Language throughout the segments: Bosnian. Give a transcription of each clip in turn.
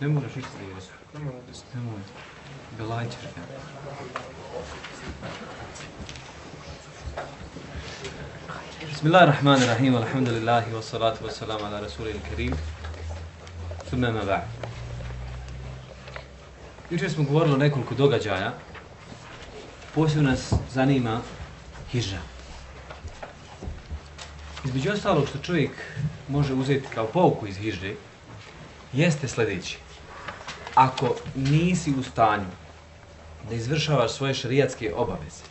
Ne moraš ići da jesu. Ne moraš. Belajćeš ga. Bismillahirrahmanirrahim, alhamdulillahi, wassalatu wassalamu ala rasulil karim. Thumme ma ba'd. Jučer smo govorili o nekoliko događaja. Posebno nas zanima hijra. Između ostalog što čovjek može uzeti kao pouku iz hižde, jeste sljedeći. Ako nisi u stanju da izvršavaš svoje šarijatske obaveze,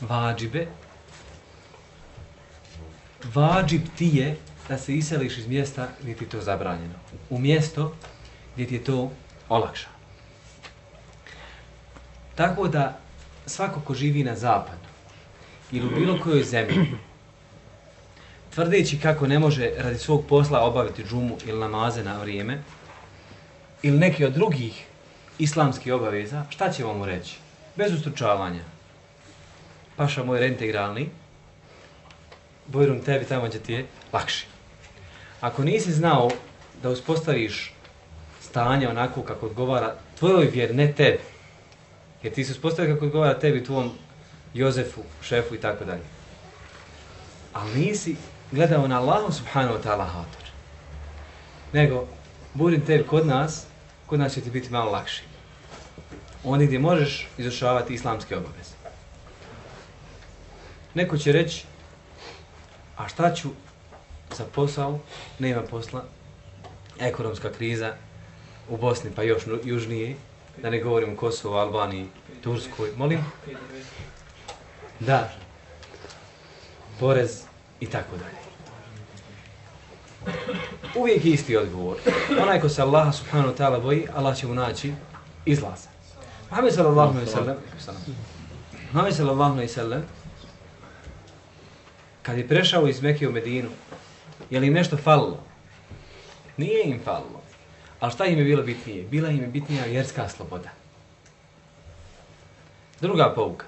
vađibe, vađib ti je da se iseliš iz mjesta gdje ti je to zabranjeno. U mjesto gdje ti je to olakša. Tako da svako ko živi na zapadu ili u bilo kojoj zemlji, tvrdeći kako ne može radi svog posla obaviti džumu ili namaze na vrijeme, ili neki od drugih islamskih obaveza, šta će vam mu reći? Bez ustručavanja. Paša moj reintegralni, Bojrum tebi tamo gdje ti je lakši. Ako nisi znao da uspostaviš stanje onako kako odgovara tvojoj vjer, ne tebi, jer ti se uspostavio kako odgovara tebi, tvom Jozefu, šefu i tako dalje. Ali nisi gledao na Allahu subhanahu wa ta'ala hator. Nego, budim tebi kod nas, kod nas će ti biti malo lakši. Oni gdje možeš izvršavati islamske obaveze. Neko će reći, a šta ću za posao, nema posla, ekonomska kriza u Bosni pa još južnije, da ne govorim o Kosovo, Albaniji, Turskoj, molim? Da, porez i tako dalje. Uvijek isti odgovor. Onaj ko se Allaha subhanahu wa ta'ala boji, Allah će mu naći izlaza. Muhammed sallallahu alaihi sallam, Muhammed sallallahu alaihi sallam, kad je prešao iz Mekije u Medinu, je li im nešto falilo? Nije im falilo. Ali šta im je bilo bitnije? Bila im je bitnija vjerska sloboda. Druga pouka.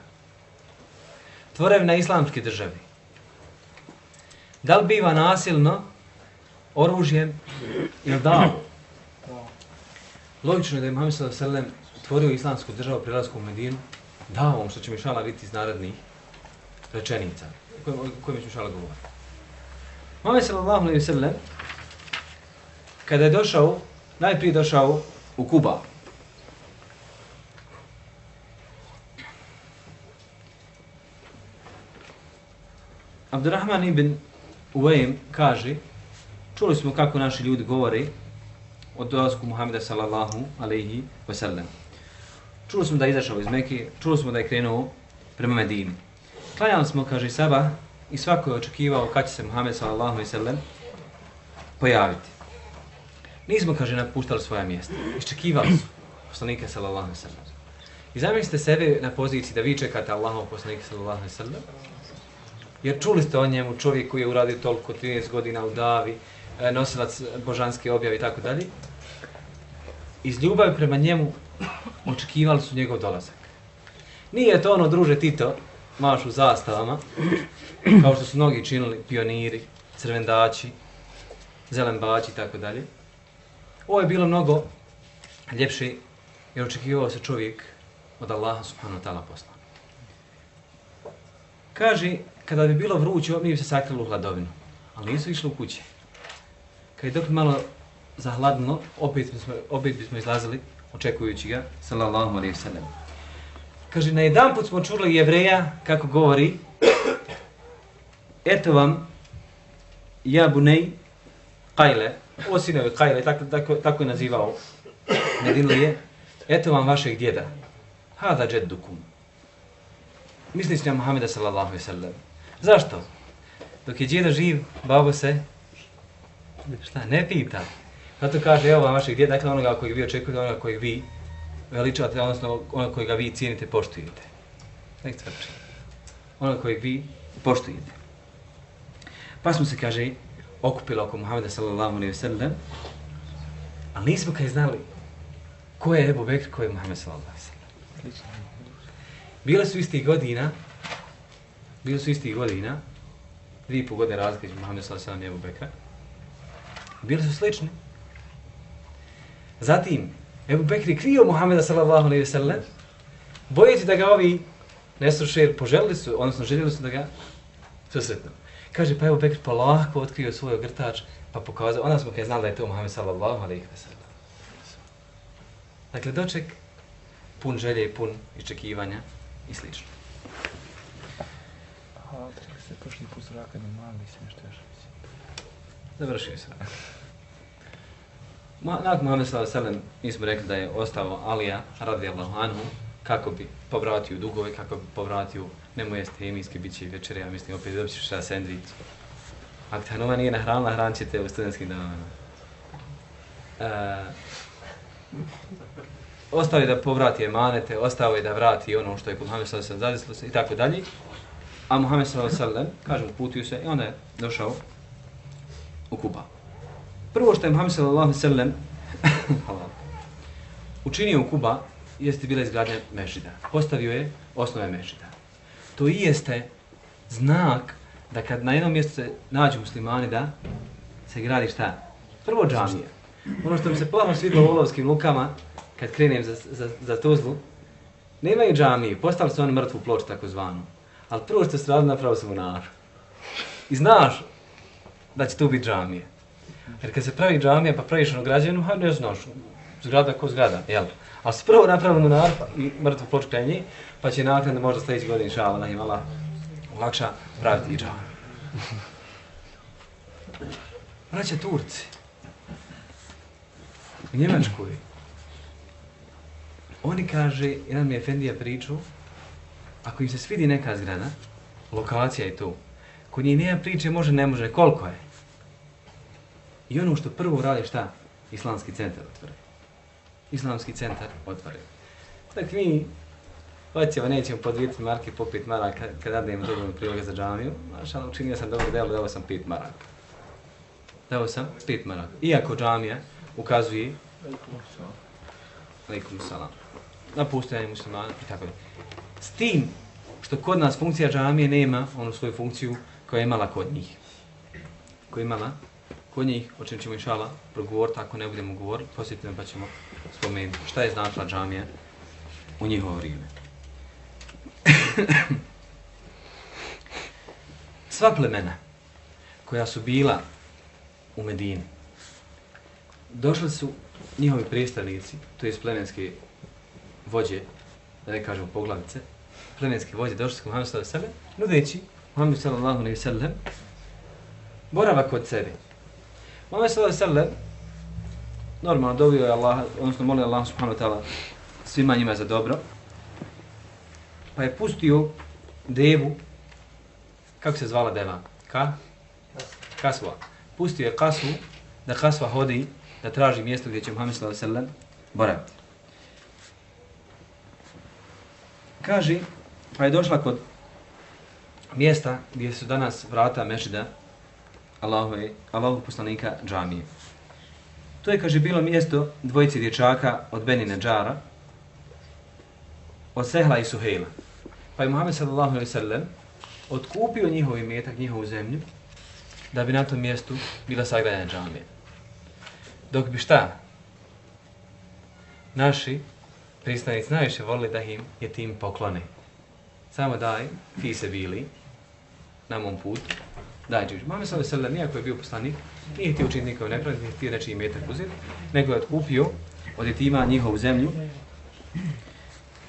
Tvorevna islamske državi. Da li biva nasilno oružjem ili dao? Logično je da je Muhammed sallallahu alejhi ve sellem otvorio islamsku državu prelaskom u Medinu, davom što će mi šala biti iz narodnih rečenica o će ću šala govoriti. Muhammed sallallahu alejhi ve sellem kada je došao, najprije došao u Kuba. Abdurrahman ibn Uwejm kaže, čuli smo kako naši ljudi govore o dolazku Muhammeda sallallahu alaihi wasallam. Čuli smo da je izašao iz Mekke, čuli smo da je krenuo prema Medini. Klanjali smo, kaže Saba, i svako je očekivao kad će se Muhammed sallallahu alaihi wasallam pojaviti. Nismo, kaže, napuštali svoja mjesta. Iščekivali su poslanika sallallahu alaihi wasallam. I zamislite sebe na poziciji da vi čekate Allahov poslanika sallallahu alaihi wasallam. Jer čuli ste o njemu čovjek koji je uradio toliko 13 godina u Davi, e, nosilac božanske objave i tako dalje. Iz ljubavi prema njemu očekivali su njegov dolazak. Nije to ono, druže Tito, maš u zastavama, kao što su mnogi činili pioniri, crvendači, zelenbači i tako dalje. Ovo je bilo mnogo ljepše jer očekivao se čovjek od Allaha subhanahu wa ta'ala posla. Kaže, kada bi bilo vruće, mi bi se sakrili u hladovinu, ali nisu išli u kuće. Kad je dok malo zahladno, opet bismo, opet bismo izlazili, očekujući ga, sallallahu alaihi sallam. Kaže, na jedan put smo čuli jevreja, kako govori, eto vam, ja bunej, kajle, o sinovi kajle, tako, tako, tako je nazivao Medinlije, eto vam vašeg djeda, hada džeddukum. Misli se na Muhammeda sallallahu alaihi sallam. Zašto? Dok je djeda živ, babo se, šta, ne pita. Zato kaže, evo vam vašeg djeda, dakle onoga kojeg vi očekujete, onoga kojeg vi veličavate, odnosno onoga kojega vi cijenite, poštujete. Nek tvrči. Onoga kojeg vi poštujete. Pa smo se, kaže, okupili oko Muhammeda sallallahu alaihi sallam, ali nismo kaj znali ko je Ebu Bekr, ko je Muhammed sallallahu alaihi sallam. Bile su istih godina, bili su istih godina, dvije i pol godine razlike između Muhammed sallallahu alejhi ve sellem i Bekra. Bili su slični. Zatim, Ebu Bekri krio Muhammeda sallallahu alejhi ve sellem, bojeći da ga ovi ne slušaju, jer poželili su, odnosno željeli su da ga susretnu. Kaže, pa Ebu Bekri polako otkrio svoj ogrtač, pa pokazao, onda smo je znali da je to Muhammed sallallahu alejhi ve sellem. Dakle, doček pun želje i pun iščekivanja i slično. A, rekli ste prošli put zraka ne mali se nešto još. Završio se. Ma, nakon Muhammed sallallahu alejhi mi smo rekli da je ostao Alija radijallahu anhu kako bi povratio dugove, kako bi povratio nemoj jeste hemijski biće i večere, ja mislim opet dobit ćeš šta sendvič. Ako te Hanuma nije nahranila, hran ćete u studentskim danima. E, ostao je da povrati emanete, ostao je da vrati ono što je kod Muhammed sallallahu alejhi ve se i tako dalje. A Muhammed sallallahu alejhi ve sellem, kažem, se i onda je došao u Kuba. Prvo što je Muhammed sallallahu alejhi ve sellem učinio u Kuba jeste bila izgradnja mešida. Postavio je osnove mešida. To i jeste znak da kad na jednom mjestu se nađu muslimani da se gradi šta? Prvo džamija. Ono što mi se plano svidlo u olovskim lukama, kad krenem za, za, za Tuzlu, nemaju džamije, postali su oni mrtvu ploču takozvanu. Ali prvo što se radi napravo su munar. I znaš da će tu biti džamije. Jer kad se pravi džamija pa praviš ono građevinu, ha ne znaš, zgrada ko zgrada, jel? Ali se prvo napravi munar pa, i mrtvu ploču kraj njih, pa će nakon da možda sljedeći godin šala na imala lakša praviti i džamiju. Braća Turci, u Njemačkoj, oni kaže, jedan mi je Efendija pričao, ako im se svidi neka zgrada, lokacija je tu, kod njih nema priče, može, ne može, koliko je? I ono što prvo radi šta? Islamski centar otvore. Islamski centar otvore. Dakle, mi hoćemo, nećemo po dvijeti marke, po 5 maraka, kad radimo dovoljno priloga za džamiju, znaš, ali učinio sam dobro delo, dao sam 5 maraka. Dao sam 5 maraka. Iako džamija ukazuje Alaikum salam. Na postojanje muslimana i tako dalje. S tim što kod nas funkcija džamije nema onu svoju funkciju koja je imala kod njih. Koja je imala kod njih, o čem ćemo inšala progovoriti, ako ne budemo govoriti, posjetimo pa ćemo spomenuti šta je značila džamija u njihovo vrijeme. Sva plemena koja su bila u Medini, došli su njihovi predstavnici, to je plemenske vođe, da ne kažemo poglavice, plemenski vođe došli su Muhammed Muhammedu sallallahu alejhi ve sellem, nudeći Muhammed sallallahu alejhi ve sellem boravak kod sebe. Muhammed sallallahu alejhi ve sellem normalno dovio je Allah, odnosno molio Allah subhanahu wa ta'ala svima njima za dobro, pa je pustio devu, kako se zvala deva? Ka? Kasva. Pustio je kasvu, da kasva hodi, da traži mjesto gdje će Muhammed sallallahu alejhi ve sellem boraviti. Kaže, pa je došla kod mjesta gdje su danas vrata mešida Allahove, Allahov poslanika džamije. To je, kaže, bilo mjesto dvojice dječaka od Benine Džara, od Sehla i Suhejla. Pa je Muhammed sallallahu alaihi sallam otkupio njihov imetak, njihovu zemlju, da bi na tom mjestu bila sagradena džamija. Dok bi šta? Naši pristanici najviše volili da im je tim poklone. Samo daj, ti se bili na mom putu, daj džuđu. Mame sa alaihi nijako je bio poslanik, nije htio učiniti nikog nepravdi, nije htio reći imetak uzeti, nego je otkupio od jetima njihovu zemlju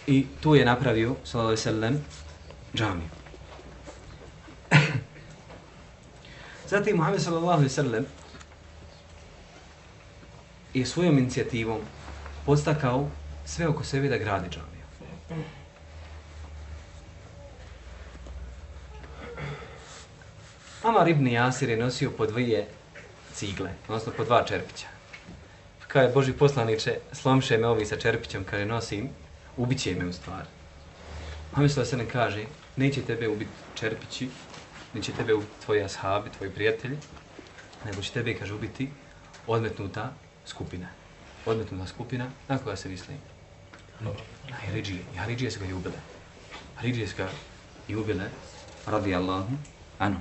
i tu je napravio, sallallahu alaihi sallam, džamiju. Zatim Muhammed sallallahu alaihi sallam je svojom inicijativom podstakao sve oko sebe da gradi džamiju. Amar ibn Jasir je nosio po dvije cigle, odnosno po dva čerpića. Kao je Boži poslaniče, slomše me ovi sa čerpićem kada nosim, ubiće me u stvari. A mislila se ne kaže, neće tebe ubiti čerpići, neće tebe ubiti tvoji ashabi, tvoji prijatelji, nego će tebe, kaže, ubiti odmetnuta skupina. Odmetnuta skupina, na koja se misli? Haridžije. I Haridžije su ga i ubile. Haridžije su ga i ubile radi Allahu anu.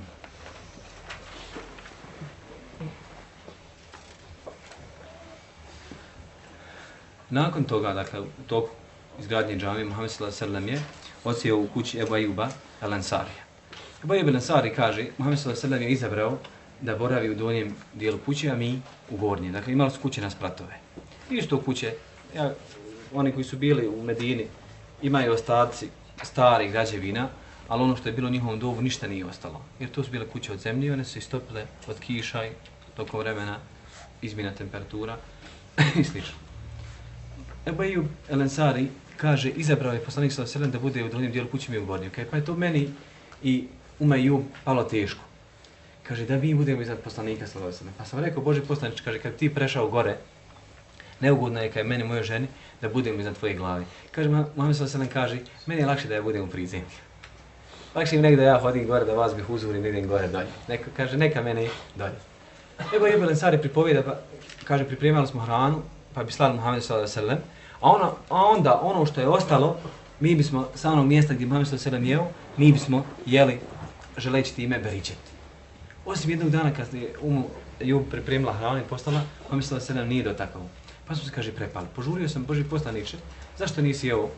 Nakon toga, dakle, u toku izgradnje džami, Muhammed sallallahu sallam je osio u kući Ebu Ajuba Al-Ansarija. Ebu Ajub Al-Ansari kaže, Muhammed sallallahu sallam je izabrao da boravi u donjem dijelu kuće, a mi u gornjem. Dakle, imali su kuće na spratove. Išto u kuće, ja oni koji su bili u Medini, imaju ostaci starih građevina, ali ono što je bilo u njihovom dobu ništa nije ostalo. Jer to su bile kuće od zemlje, one su istopile od kiša i tokom vremena izmjena temperatura i slično. Ebu Ejub El-Ansari kaže, izabrao je poslanik sa selem da bude u drugim dijelu kući mi u gornjem. Kaže, pa je to meni i Uma palo teško. Kaže, da mi budemo iznad poslanika sa selem. Pa sam rekao, Bože poslanič, kaže, kad ti prešao gore, neugodno je kaj meni, mojoj ženi, da budem iznad tvoje glavi. Kaže, Muhammed se selem kaže, meni je lakše da ja budem u prizemlju. Lakše mi nekde ja hodim gore, da vas bih uzurim, idem gore dolje. Neka, kaže, neka mene dolje. Evo je El-Ansari pripovijeda, pa, kaže, pripremali smo hranu, pa bi slali Muhammed sa selem, A, ono, a onda ono što je ostalo, mi bismo sa onog mjesta gdje Muhammed sallallahu alejhi jeo, mi bismo jeli želeći time beričet. Osim jednog dana kad je umu Jub pripremila hranu i postala, Muhammed sallallahu alejhi nije dotakao. Pa smo se kaže prepali. Požurio sam Boži poslaniče, zašto nisi jeo?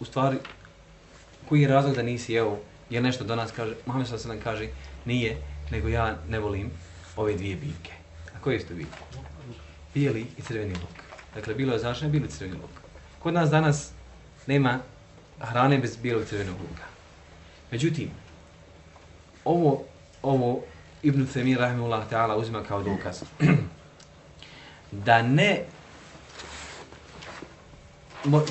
U stvari, koji je razlog da nisi jeo? Je nešto do nas kaže, Mohamed sada se nam kaže, nije, nego ja ne volim ove dvije biljke. A koje su to biljke? Bijeli i crveni luk. Dakle, bilo je začne, bilo je crveni luk. Kod nas danas nema hrane bez bijelog crvenog luka. Međutim, ovo, ovo Ibn Thamir, rahimullah ta'ala, uzima kao dokaz. da ne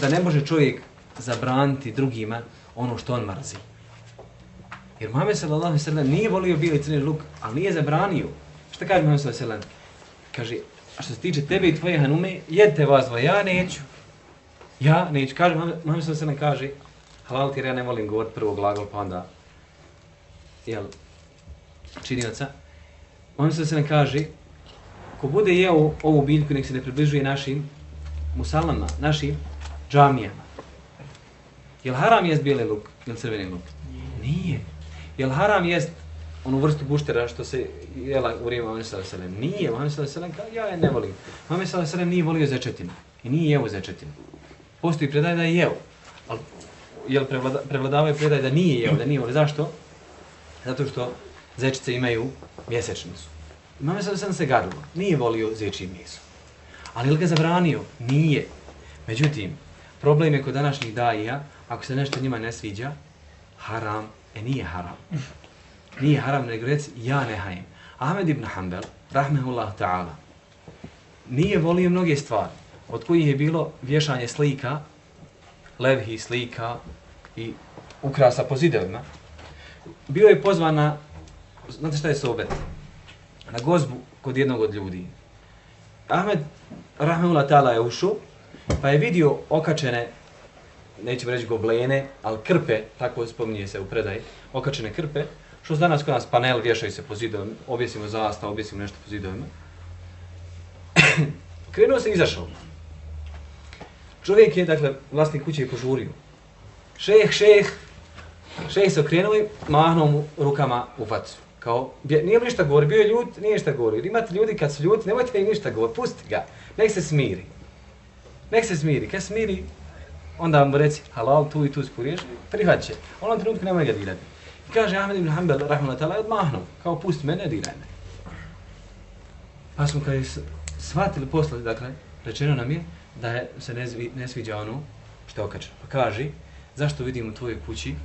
da ne može čovjek zabraniti drugima ono što on mrzi. Jer Muhammed sallallahu alejhi ve sellem nije volio bili crni luk, ali nije zabranio. Šta kaže Muhammed sallallahu alejhi ve sellem? Kaže A što se tiče tebe i tvoje hanume, jedte vas dva, ja neću. Ja neću. Kaže, mami alejhi se sellem kaže, halal ti, ja ne volim govoriti prvo glagol, pa onda, jel, činioca. Muhammed sallallahu alejhi se sellem kaže, ko bude jeo ovu biljku, nek se ne približuje našim musalama, našim džamijama. Jel haram jest bijeli luk, jel crveni luk? Nije. Jel haram jest onu vrstu buštera što se jela u vrijeme Muhammed sallallahu alejhi ve sellem. Nije Muhammed sallallahu alejhi ve sellem, ja je ne volim. Muhammed sallallahu alejhi ve sellem nije volio začetinu i nije jeo začetinu. Postoji predaj da je jeo. Al jel prevlada, prevladavaju predaj da nije jeo, da nije volio. Zašto? Zato što zečice imaju mjesečnicu. Imam sallallahu alejhi se gadilo. Nije volio zječji meso. Ali je li ga zabranio? Nije. Međutim, problem je kod današnjih daija, ako se nešto njima ne sviđa, haram, e nije haram nije haram, nego reci ja ne hajem. Ahmed ibn Hanbel, rahmehullah ta'ala, nije volio mnoge stvari, od kojih je bilo vješanje slika, levhi slika i ukrasa po zidovima. Bio je pozvan na, znate šta je sobet? Na gozbu kod jednog od ljudi. Ahmed, rahmehullah ta'ala, je ušao, pa je vidio okačene, nećemo reći goblene, ali krpe, tako spominje se u predaji, okačene krpe, Što danas kod nas panel, vješaju se po zidovima, objesimo zasta, objesimo nešto po zidovima. Krenuo se i izašao. Čovjek je, dakle, vlasnik kuće je požurio. Šeh, šeh, šeh se okrenuo i mahnuo mu rukama u facu. Kao, nije ništa govori, bio je ljut, nije ništa govori. Imate ljudi kad su ljuti, nemojte im ništa govori, pusti ga, nek se smiri. Nek se smiri, kad smiri, onda mu reci halal, tu i tu skuriješ, prihvaće. Onom trenutku nemoj ga dirati. Kaže Ahmed ibn Hanbel, rahmanatala, odmahnu, kao pusti mene, diraj me. Pa smo kada shvatili posle, dakle, rečeno nam je da je, se ne, zvi, ne sviđa ono što je okačeno. Pa kaže, zašto vidim u tvojoj kući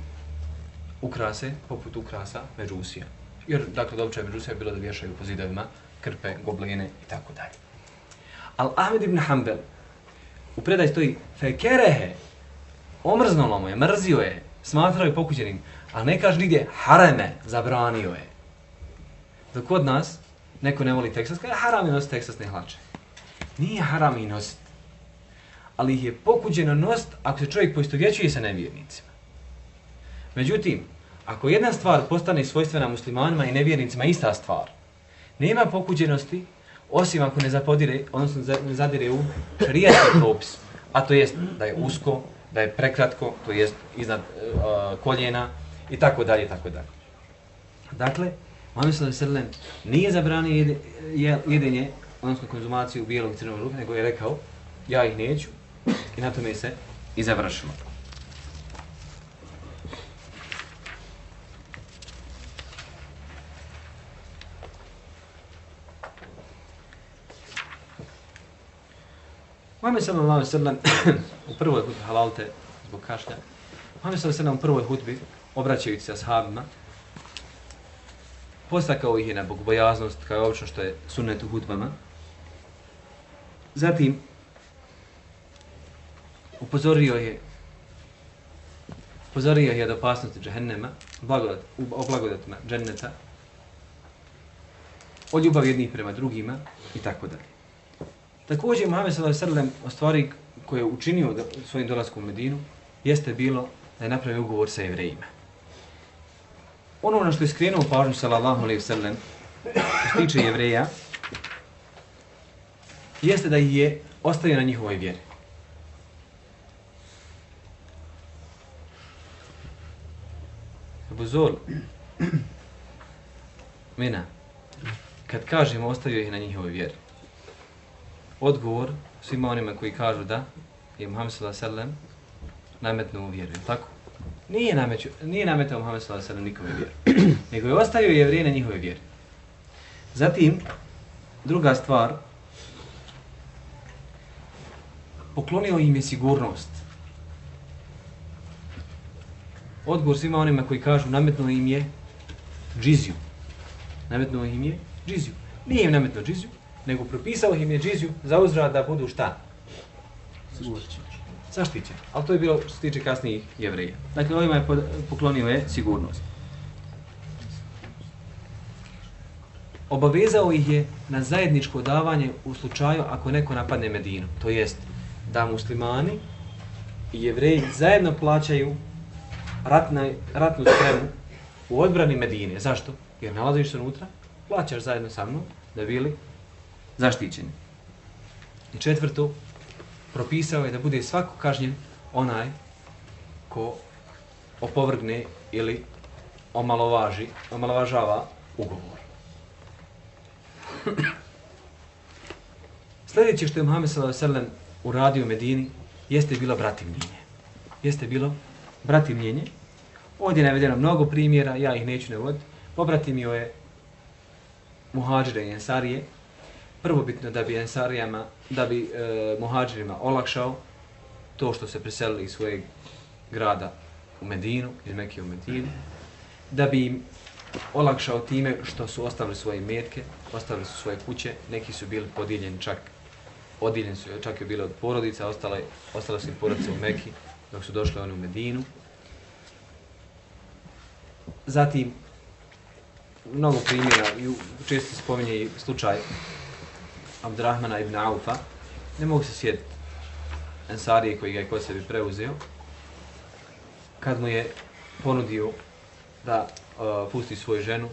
ukrase, poput ukrasa međusija? Jer, dakle, dobčaj među je bilo da vješaju po zidovima, krpe, gobline i tako dalje. Al Ahmed ibn Hanbel u predaj stoji fekerehe, omrznulo mu je, mrzio je, smatrao je pokućenim, A ne kaže nigdje hareme, zabranio je. Dok kod nas, neko ne voli teksas, kaže haram je nositi teksasne hlače. Nije haram i nositi. Ali ih je pokuđeno nost ako se čovjek poistovjećuje sa nevjernicima. Međutim, ako jedna stvar postane svojstvena muslimanima i nevjernicima ista stvar, nema pokuđenosti osim ako ne zapodire, odnosno ne zadire u šarijatski propis, a to jest da je usko, da je prekratko, to jest iznad uh, koljena, i tako dalje, i tako dalje. Dakle, Muhammed sallallahu alejhi ve nije zabranio jedenje, odnosno konzumaciju bijelog i crnog luka, nego je rekao ja ih neću i na tome se i završilo. Muhammed sallallahu alaihi sellem u prvoj hutbi halalte zbog kašlja. Muhammed sallallahu alaihi sallam u prvoj hutbi obraćajući se ashabima postakao ih je na bogobojaznost kao je obično što je sunnet u hutbama. Zatim upozorio je upozorio je od opasnosti džehennema, blagodat, o blagodatima dženneta, o ljubavi jednih prema drugima i tako dalje. Također Muhammed s.a.v. o stvari koje je učinio da, svojim dolaskom u Medinu jeste bilo da je napravio ugovor sa jevrejima. Ono na što je skrenuo pažnju sallallahu alaihi sallam što se tiče jevreja jeste da ih je ostavio na njihovoj vjeri. Abu Zol, Mina, kad kažemo ostavio ih na njihovoj vjeri, odgovor svima onima koji kažu da je Muhammed sallallahu alejhi ve sellem nametnuo vjeru, tako? Nije nameću, nije nametao Muhammed sallallahu alejhi ve sellem nikome vjeru, nego je ostavio jevreje na njihove vjeri. Zatim druga stvar poklonio im je sigurnost. Odgovor svima onima koji kažu nametnuo im je džiziju. Nametnuo im je džiziju. Nije im nametnuo džiziju, nego propisao im je džiziju za uzrad da budu šta? Zaštićeni. Ali to je bilo što se tiče kasnijih jevreja. Dakle, ovima je poklonio je sigurnost. Obavezao ih je na zajedničko davanje u slučaju ako neko napadne Medinu. To jest da muslimani i jevreji zajedno plaćaju ratna, ratnu spremu u odbrani Medine. Zašto? Jer nalaziš se unutra, plaćaš zajedno sa mnom da bili zaštićeni. I četvrto, propisao je da bude svako kažnjen onaj ko opovrgne ili omalovaži, omalovažava ugovor. Sljedeće što je Muhammed s.a.v. uradio u Medini jeste bilo bratimljenje. Jeste bilo bratimljenje. Ovdje je navedeno mnogo primjera, ja ih neću ne voditi. Pobratimio je muhađire i ensarije, prvo bitno da bi ensarijama, da bi e, muhađirima olakšao to što se preselili iz svojeg grada u Medinu, iz Mekije u Medinu, da bi im olakšao time što su ostavili svoje metke, ostavili su svoje kuće, neki su bili podijeljeni čak, odijeljeni su čak i bili od porodica, ostale, ostale su im porodice u Mekiji dok su došli oni u Medinu. Zatim, mnogo primjera, često spominje i slučaj Abdurrahmana ibn Aufa, ne mogu se sjetiti Ensarije koji ga je kod sebi preuzeo, kad mu je ponudio da uh, pusti svoju ženu,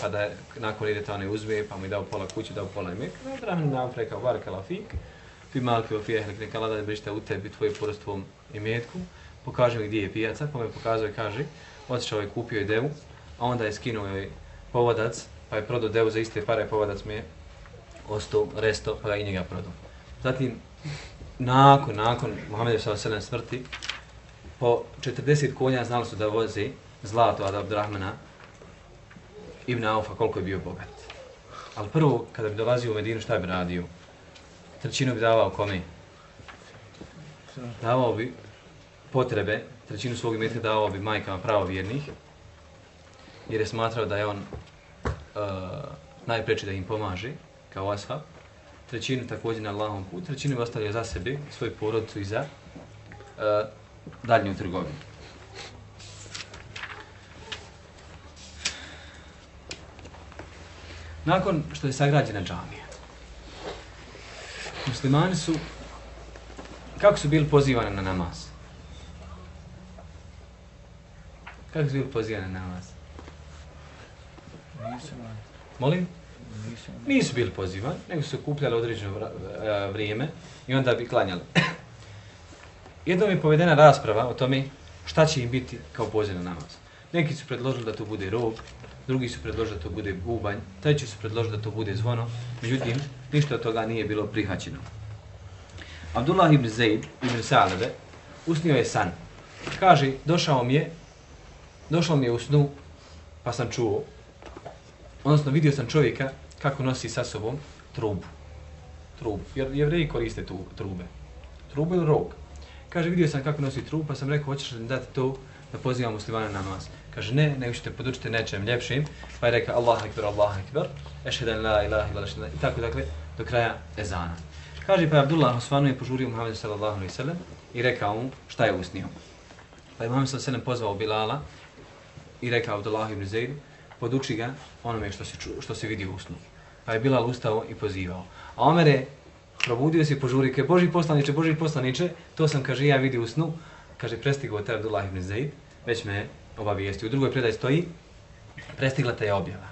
pa da je, nakon ide ta uzme, pa mu je dao pola kuće, dao pola imek. Abdurrahman ibn Aufa rekao, baraka la fik, fi malke fi ehlik, neka da da brište u tebi tvoje porostvom imetku, pokaže mi gdje je pijaca, pa me pokazao i kaže, otišao je, kupio je devu, a onda je skinuo joj povodac, pa je prodao devu za iste pare, povodac mi je ostao resto, pa ga i njega prodao. Zatim, nakon, nakon Muhammed s.a.v. smrti, po 40 konja znali su da vozi zlato od Abdurrahmana Ibn Aufa, koliko je bio bogat. Ali prvo, kada bi dolazio u Medinu, šta bi radio? Trećinu bi davao kome? Davao bi potrebe, trećinu svog imetka davao bi majkama pravovjernih, jer je smatrao da je on eh, uh, najpreći da im pomaže, kao ashab, trećinu također na Allahom put, trećinu bi ostavio za sebe, svoju porodicu i za uh, daljnju trgovinu. Nakon što je sagrađena džamija, muslimani su, kako su bili pozivani na namaz? Kako su bili pozivani na namaz? Molim? Nisu bili pozivani, nego su kupljali određeno e, vrijeme i onda bi klanjali. Jednom je povedena rasprava o tome šta će im biti kao poziv na namaz. Neki su predložili da to bude rog, drugi su predložili da to bude bubanj, treći su predložili da to bude zvono, međutim, ništa od toga nije bilo prihvaćeno. Abdullah ibn Zaid ibn Salebe usnio je san. Kaže, došao mi je, došao mi je u snu, pa sam čuo, odnosno vidio sam čovjeka kako nosi sa sobom trubu. Trubu. Jer jevreji koriste tu trube. Trubu ili rog. Kaže, vidio sam kako nosi trubu, pa sam rekao, hoćeš li dati to da pozivam muslimana na namaz? Kaže, ne, nego ćete podučiti nečem ljepšim. Pa je rekao, Allah ekber, Allah ekber, ešhedan la ilaha ila ešhedan, i tako dakle, do kraja ezana. Kaže, pa je Abdullah Osvanu je požurio Muhammedu sallallahu alaihi sallam i rekao mu šta je usnio. Pa je Muhammed sallallahu alaihi sallam pozvao Bilala i rekao Abdullah ibn Zaidu, poduči ga onome što se, ču, što se vidi u snu. Pa je Bilal ustao i pozivao. A Omer je probudio se i požurio, kaže, Boži poslaniče, Boži poslaniče, to sam, kaže, ja vidi u snu. Kaže, prestigao te Abdullah ibn Zaid, već me obavijesti. U drugoj predaji stoji, prestigla te je objava.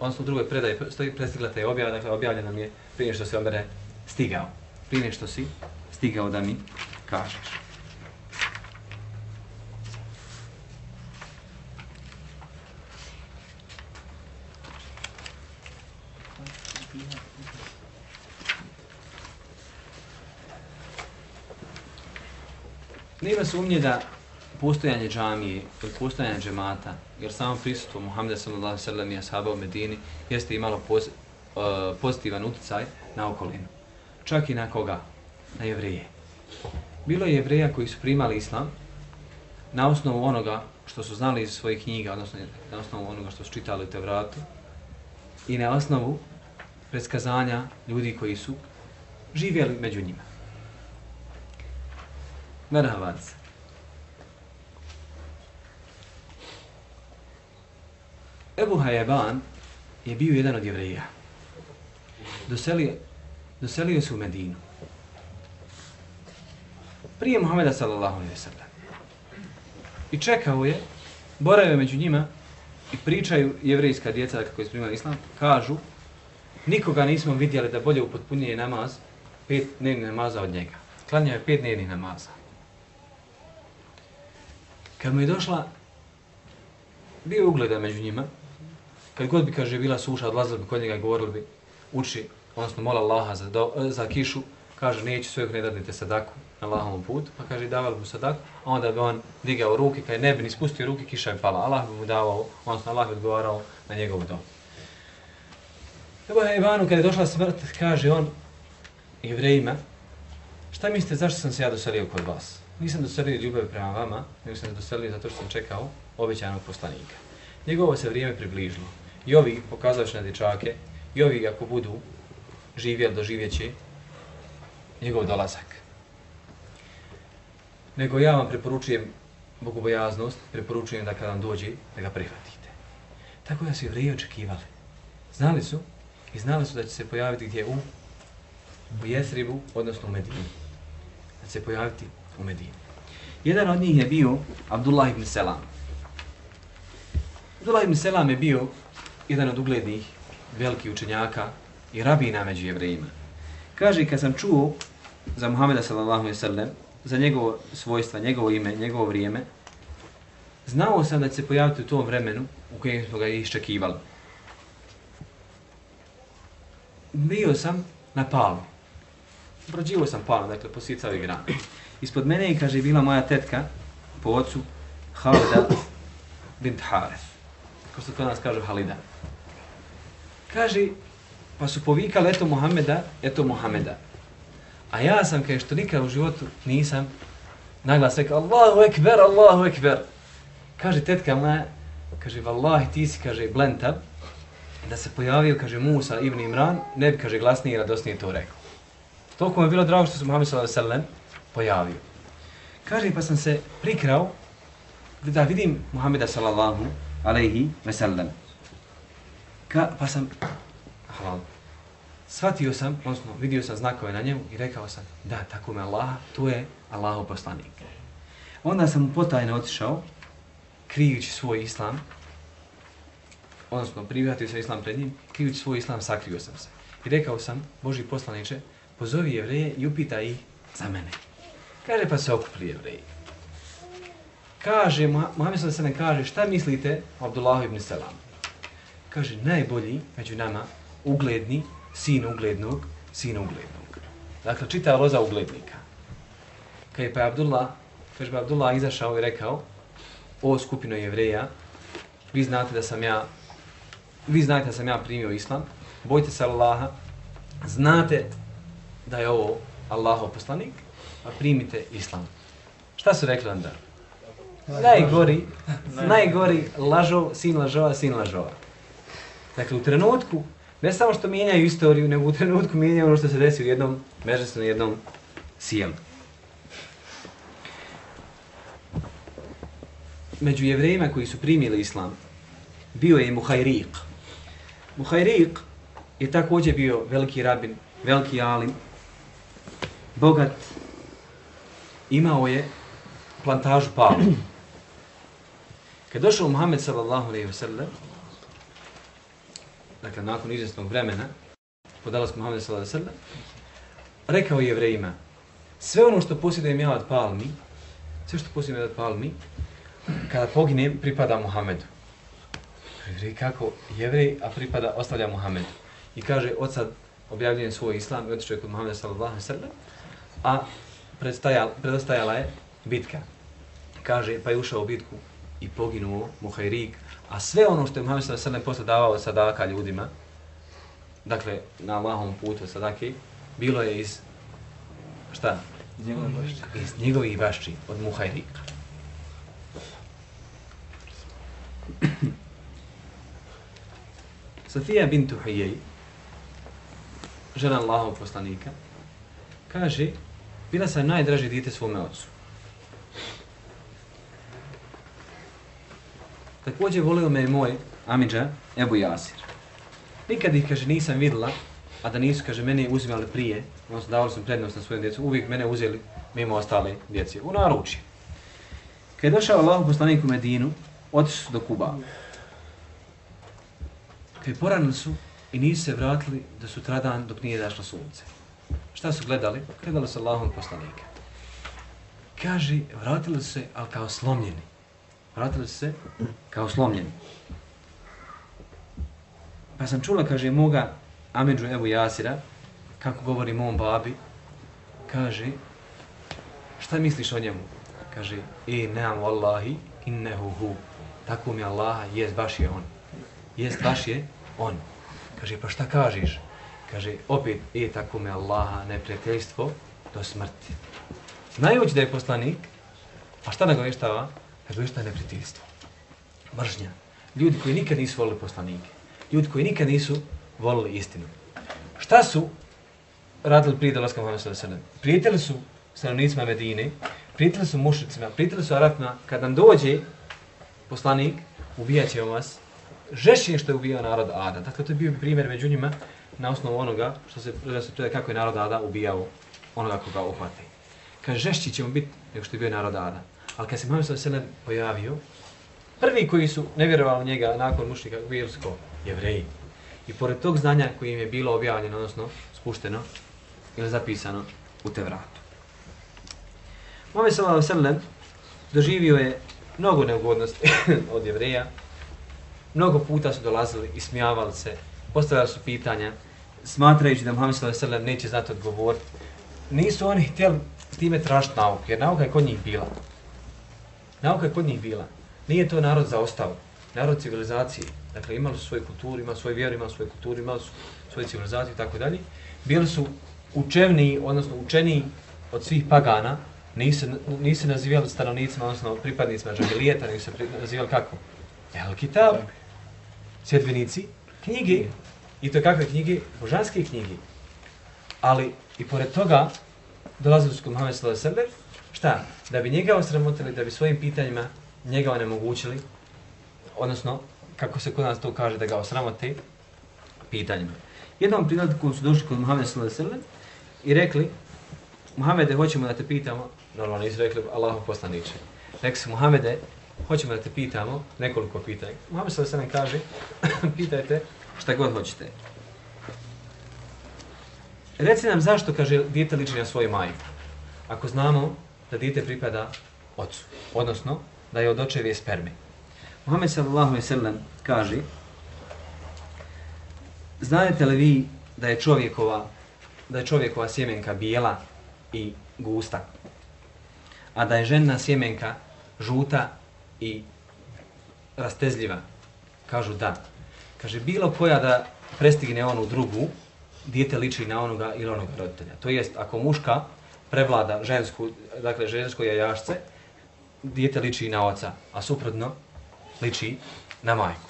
Odnosno, u drugoj predaji stoji, prestigla te je objava, dakle, objavljena mi je prije što se Omere stigao. Prije što si stigao da mi kažeš. Nema sumnje da postojanje džamije ili postojanje džemata, jer samo prisustvo Muhammeda sallallahu sallam i ashaba u Medini jeste imalo poz, uh, pozitivan utjecaj na okolinu. Čak i na koga? Na jevreje. Bilo je jevreja koji su primali islam na osnovu onoga što su znali iz svojih knjiga, odnosno na osnovu onoga što su čitali u Tevratu i na osnovu predskazanja ljudi koji su živjeli među njima. Merhavac. Ebu Hajeban je bio jedan od jevreja. Doselio, doselio se u Medinu. Prije Muhammeda sallallahu alaihi sallam. I čekao je, boravio među njima i pričaju jevrejska djeca kako je primila islam, kažu nikoga nismo vidjeli da bolje upotpunije namaz pet dnevnih namaza od njega. Klanjao je pet dnevnih namaza. Kad mu je došla, bio ugleda među njima, kad god bi, kaže, bila suša, odlazili bi kod njega i govorili bi, uči, odnosno mola Allaha za, do, za kišu, kaže, neće svojeg ne dadite sadaku na Allahovom putu, pa kaže, davali mu sadaku, a onda bi on digao ruke, kaj ne bi ni spustio ruke, kiša je pala. Allah bi mu davao, odnosno Allah bi odgovarao na njegovu dom. Evo je Ivanu, kada je došla smrt, kaže on, jevrejima, šta mislite, zašto sam se ja doselio kod vas? Nisam doselio ljubav prema vama, nego sam se doselio zato što sam čekao obećanog poslanika. Njegovo se vrijeme približilo. I ovi pokazavaš na dječake, i ovi ako budu živjeli, doživjeći njegov dolazak. Nego ja vam preporučujem bogobojaznost, preporučujem da kada vam dođe, da ga prihvatite. Tako da su jevreji očekivali. Znali su i znali su da će se pojaviti gdje u, u Jesribu, odnosno u Medini. Da će se pojaviti u Medini. Jedan od njih je bio Abdullah ibn Selam. Abdullah ibn Selam je bio jedan od uglednih velikih učenjaka i rabina među jevrejima. Kaže, kad sam čuo za Muhameda sallallahu sallam, za njegovo svojstva, njegovo ime, njegovo vrijeme, znao sam da će se pojaviti u tom vremenu u kojem smo ga iščekivali. Bio sam na palu. Prođivo sam palu, dakle, posjecao i gran. Ispod mene je, kaže, bila moja tetka po ocu Halida bint Haref. Ko što to nas kaže Halida. Kaže, pa su povikali, eto Muhameda, eto Muhameda. A ja sam, kaže, što nikad u životu nisam naglas rekao, Allahu ekber, Allahu ekber. Kaže, tetka moja, kaže, vallahi, ti si, kaže, blentav, da se pojavio, kaže, Musa ibn Imran, ne bi, kaže, glasnije i radosnije to rekao. Toliko mi je bilo drago što se Muhammed s.a.v. pojavio. Kaže, pa sam se prikrao da vidim Muhammeda sallallahu alaihi ve sellem. Ka, pa sam, hvala, shvatio sam, odnosno vidio sam znakove na njemu i rekao sam, da, tako me Allah, tu je Allahov poslanik. Onda sam mu potajno otišao, krijući svoj islam, odnosno prihvatio sam islam pred njim, krijući svoj islam, sakrio sam se. I rekao sam, Boži poslaniče, pozovi jevreje i upitaj ih za mene. Kaže, pa se okupili jevreji. Kaže, Muhammed se ne kaže, šta mislite o Abdullahu ibn Selam? Kaže, najbolji među nama, ugledni, sin uglednog, sin uglednog. Dakle, čita loza uglednika. Kad pa je pa Abdullah, kaže pa Abdullah izašao i rekao, o skupino jevreja, vi znate da sam ja, vi znate da sam ja primio islam, bojte se Allaha, znate da je ovo Allahov poslanik, a primite islam. Šta su rekli onda? Najgori, najgori lažov, sin lažova, sin lažova. Dakle, u trenutku, ne samo što mijenjaju istoriju, nego u trenutku mijenjaju ono što se desi u jednom mežestu, na jednom sijelu. Među jevrejima koji su primili islam, bio je Muhajriq. Muhajriq je također bio veliki rabin, veliki alim, bogat, imao je plantažu palma. Kad došao Muhammed sallallahu alejhi ve sellem, dakle nakon izvjesnog vremena, po dalasku Muhammed sallallahu alejhi ve sellem, rekao je jevrejima, sve ono što posjedujem ja od palmi, sve što posjedujem ja od palmi, kada poginem, pripada Muhammedu. Jevrej kako? Jevrej, a pripada, ostavlja Muhammedu. I kaže, od sad objavljujem svoj islam i otičuje kod Muhammeda sallallahu sellem, a predostajala je bitka. Kaže, pa je ušao u bitku i poginuo Muhajrik, a sve ono što je Muhammed sallallahu alejhi posle davao sadaka ljudima, dakle, na Allahom putu sadake, bilo je iz, šta? Iz njegovih bašči, od Muhajrika. Safija bintu Hujej, žena Allahov poslanika, kaže, bila sam najdraži dite svome ocu. Također volio me moj Amidža, Ebu Jasir. Nikad ih, kaže, nisam videla, a da nisu, kaže, mene uzimali prije, odnosno davali sam prednost na svojim djecu, uvijek mene uzeli mimo ostale djece, u naručje. Kad je došao Allah poslanik u Medinu, otišli su do Kuba. Kad je poranili su i nisu se vratili da su tradan dok nije dašlo sunce. Šta su gledali? Gledali su Allahom poslanika. Kaže, vratili se, ali kao slomljeni vratili se kao slomljeni. Pa sam čula, kaže, moga Amidžu Ebu Jasira, kako govori mom babi, kaže, šta misliš o njemu? Kaže, i neam wallahi, innehu hu. Tako mi Allaha, jest baš je on. Jest baš je on. Kaže, pa šta kažeš? Kaže, opet, je tako me Allaha, neprijateljstvo do smrti. Znajući da je poslanik, a šta nagoveštava? nego je neprijateljstvo. Mržnja. Ljudi koji nikad nisu volili poslanike. Ljudi koji nikad nisu volili istinu. Šta su radili prije dolaska Muhammed sallallahu alejhi ve? Prijatelji su stanovnicima Medine, prijatelji su mušicima, prijatelji su Arapima. Kad nam dođe poslanik, ubijaće vas žešće što je ubijao narod Ada. Dakle, to je bio primjer među njima na osnovu onoga što se to kako je narod Ada ubijao onoga koga uhvati. Kaže, žešći ćemo biti nego što je bio narod Ada. Ali kad se Muhammed sallallahu alejhi pojavio, prvi koji su nevjerovali njega nakon mušnika bili su jevreji. I pored tog znanja koji im je bilo objavljeno, odnosno spušteno ili zapisano u Tevratu. Muhammed sallallahu alejhi doživio je mnogo neugodnosti od jevreja. Mnogo puta su dolazili i smijavali se, postavljali su pitanja, smatrajući da Muhammed sallallahu alejhi neće znati odgovor. Nisu oni htjeli s time tražiti nauku, jer nauka je kod njih bila. Nauka je kod njih bila. Nije to narod zaostao. Narod civilizacije. Dakle, imali su svoju kulturu, imali svoju vjeru, imali svoju kulturu, imali su svoju civilizaciju i tako dalje. Bili su učevniji, odnosno učeniji od svih pagana. Nisu, nisu nazivali stanovnicima, odnosno pripadnicima džagilijeta, nisu se nazivali kako? El Kitab, sjedbenici, knjige. I to kakve knjige? Božanske knjige. Ali i pored toga dolazili su kod Muhammed sallallahu alejhi šta? Da bi njega osramotili, da bi svojim pitanjima njega onemogućili, odnosno, kako se kod nas to kaže, da ga osramote pitanjima. Jednom prilikom su došli kod Muhammeda s.a.v. i rekli, Muhammede, hoćemo da te pitamo, normalno nisu rekli Allahu poslaniče, rekli su Muhammede, hoćemo da te pitamo nekoliko pitanja. Muhammed s.a.v. kaže, pitajte šta god hoćete. Reci nam zašto, kaže, dijete liči na svoju majku. Ako znamo da dijete pripada ocu, odnosno da je od očeve sperme. Muhammed sallallahu alejhi ve sellem kaže: Znate li vi da je čovjekova da je čovjekova sjemenka bijela i gusta, a da je žena sjemenka žuta i rastezljiva? Kažu da. Kaže, bilo koja da prestigne onu drugu, dijete liči na onoga ili onog roditelja. To jest, ako muška prevlada žensku, dakle žensko jajašce, dijete liči na oca, a suprotno liči na majku.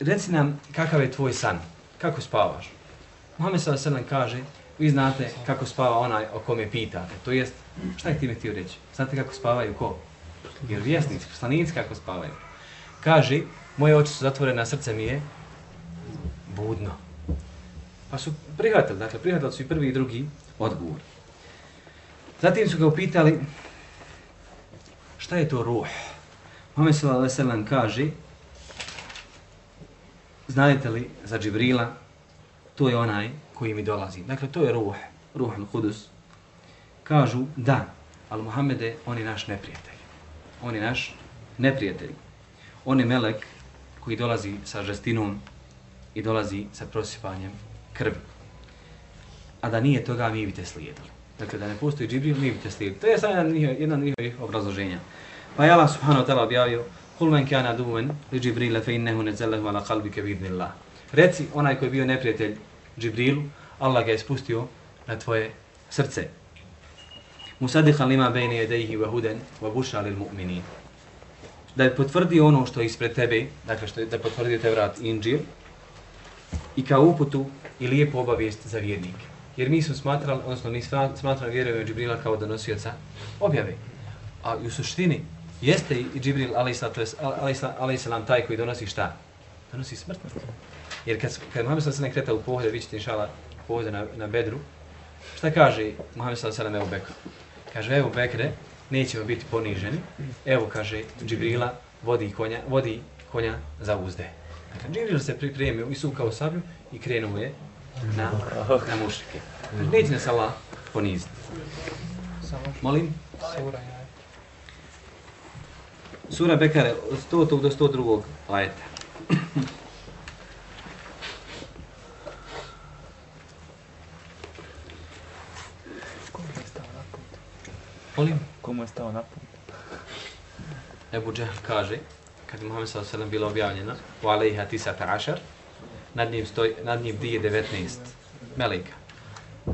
Reci nam kakav je tvoj san, kako spavaš? Mohamed s.a.v. kaže, vi znate kako spava onaj o kome pitate. To jest, šta je time htio reći? Znate kako spavaju ko? Jer vjesnici, poslanici kako spavaju. Kaže, moje oči su zatvorene, a srce mi je budno. Pa su prihvatili, dakle, prihvatili su i prvi i drugi odgovor. Zatim su ga upitali, šta je to ruh? Mohamed s.a.v. kaže, znate li za Džibrila, to je onaj koji mi dolazi. Dakle, to je ruh, ruh al-Qudus. Kažu, da, ali Muhammede, on je naš neprijatelj. On je naš neprijatelj. On je melek koji dolazi sa žestinom i dolazi sa prosipanjem krvi. A da nije toga, mi bi te slijedili. Dakle, da ne postoji Džibril, mi bi te slijedili. To je samo jedna od njihovih obrazloženja. Pa je Allah subhanahu wa ta'ala objavio Kul men kana duven li Džibrile fe innehu nezellehu ala kalbike bidnillah. Reci, onaj koji je bio neprijatelj Džibrilu, Allah ga je spustio na tvoje srce. Musadihan lima bejni jedeihi wa huden wa buša lil mu'minin. Da je potvrdio ono što je ispred tebe, dakle što je da je potvrdio te vrat Inđir, i kao uputu i lijepu obavijest za vjernike. Jer mi smo smatrali, odnosno mi smatrali vjerujemo Džibrila kao donosioca objave. A u suštini jeste i Džibril alaihissalam taj koji donosi šta? Donosi smrtnost. Jer kad, kad Muhammed sallam se kreta u pohode, vi ćete inšala pohode na, na bedru, šta kaže Muhammed sallam Ebu Bekru? Kaže, evo Bekre, nećemo biti poniženi. Evo, kaže, Džibrila vodi konja, vodi konja za uzde. Dakle, Džibril se pripremio i sukao sablju i krenuo je na, na mušike. Neće nas Allah poniziti. Molim? Sura Bekare, od 100. do 102. ajeta. Komu je stao na put? Molim? Komu je stao na put? Ebu Džehl kaže, kad je Muhammed s.a.v. bila objavljena, u alaiha tisata ašar, nad njim, stoj, nad njim dije 19 meleka.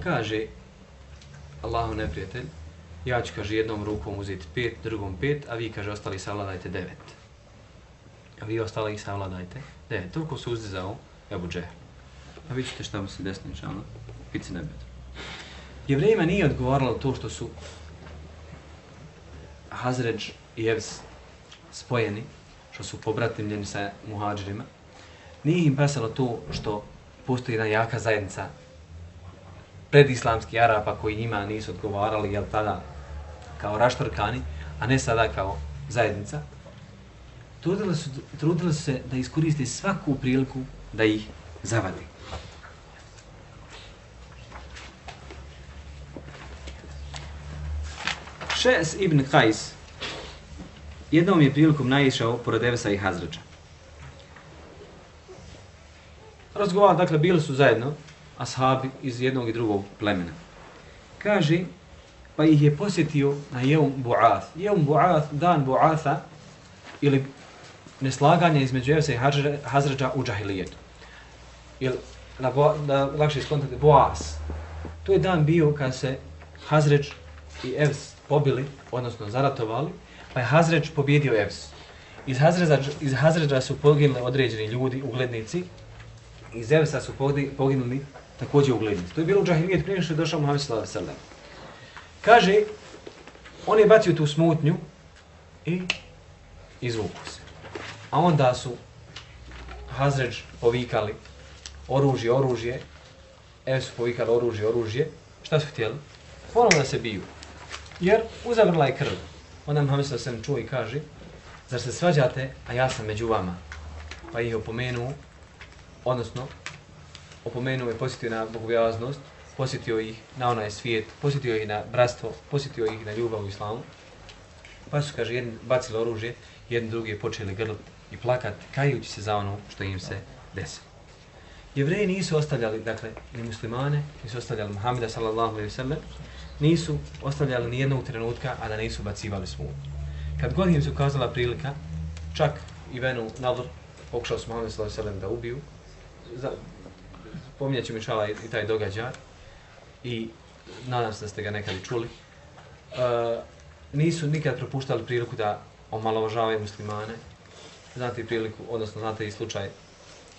Kaže, Allahu neprijatelj, ja ću, kaže, jednom rukom uzeti pet, drugom pet, a vi, kaže, ostali savladajte devet. A vi ostali ih savladajte devet. Toliko su uzdizao Ebu Džehl. A vi ćete šta mu se desni, čano, pici nebed. Jevrejima nije odgovaralo to što su Hazređ i Evs spojeni, što su pobratimljeni sa muhađirima, nije im pasalo to što postoji jedna jaka zajednica predislamski Arapa koji njima nisu odgovarali, jel tada kao raštrkani, a ne sada kao zajednica, trudili su, trudili su se da iskoriste svaku priliku da ih zavadi. Šes ibn Kajs jednom je prilikom naišao pored Evesa i Hazređa. Razgovar, dakle, bili su zajedno ashabi iz jednog i drugog plemena. Kaže, pa ih je posjetio na Jeum Bu'ath. Jeum Bu'ath, dan Bu'atha, ili neslaganje između Evesa i Hazređa u džahilijetu. Ili, da, da lakše iskontate, Bu'as. To je dan bio kad se Hazređ i Evs pobili, odnosno zaratovali, pa je Hazređ pobjedio Evs. Iz Hazređa, iz Hazređa su poginuli određeni ljudi, uglednici, iz Evsa su poginuli također uglednici. To je bilo u džahilijet prije što je došao Muhammed sallallahu alejhi ve sellem. Kaže, on je bacio tu smutnju i izvuku se. A onda su Hazređ povikali oružje, oružje, Evs su povikali oružje, oružje. Šta su htjeli? Ponovno da se biju. Jer uzavrla je krv. Onda Muhammed sallallahu alejhi čuje i kaže, zar se svađate, a ja sam među vama. Pa ih opomenuo, odnosno opomenuo je, posjetio na bogobjavaznost, posjetio ih na onaj svijet, posjetio ih na bratstvo, posjetio ih na ljubav u islamu. Pa su, kaže, jedni bacili oružje, jedni drugi počeli grlit i plakati, kajući se za ono što im se desilo. Jevreji nisu ostavljali, dakle, ni muslimane, nisu ostavljali Muhammeda sallallahu alaihi sallam, nisu ostavljali ni jednog trenutka, a da nisu bacivali smut. Kad god im se ukazala prilika, čak i Venu Nadr, pokušao su Mohamed sallallahu alaihi da ubiju, za, pominjat ću mi šala i, i taj događaj, i nadam se da ste ga nekad i čuli, uh, nisu nikad propuštali priliku da omalovažavaju muslimane, znate i priliku, odnosno znate i slučaj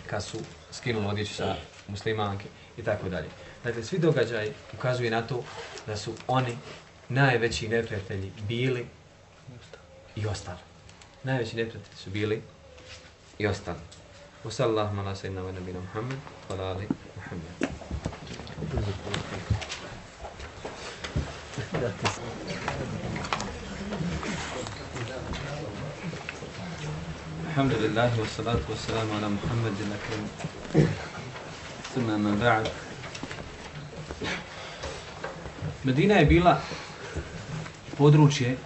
kad su skinuli odjeću sa muslimanke i tako dalje. Dakle, svi događaj ukazuju na to da su oni najveći neprijatelji bili i ostali. Najveći neprijatelji su bili i ostali. Wa sallallahu ala sayyidina wa nabina Muhammad wa ala ali Muhammad. الحمد لله والصلاة والسلام على محمد الأكرم ثم من بعد Medina je bila područje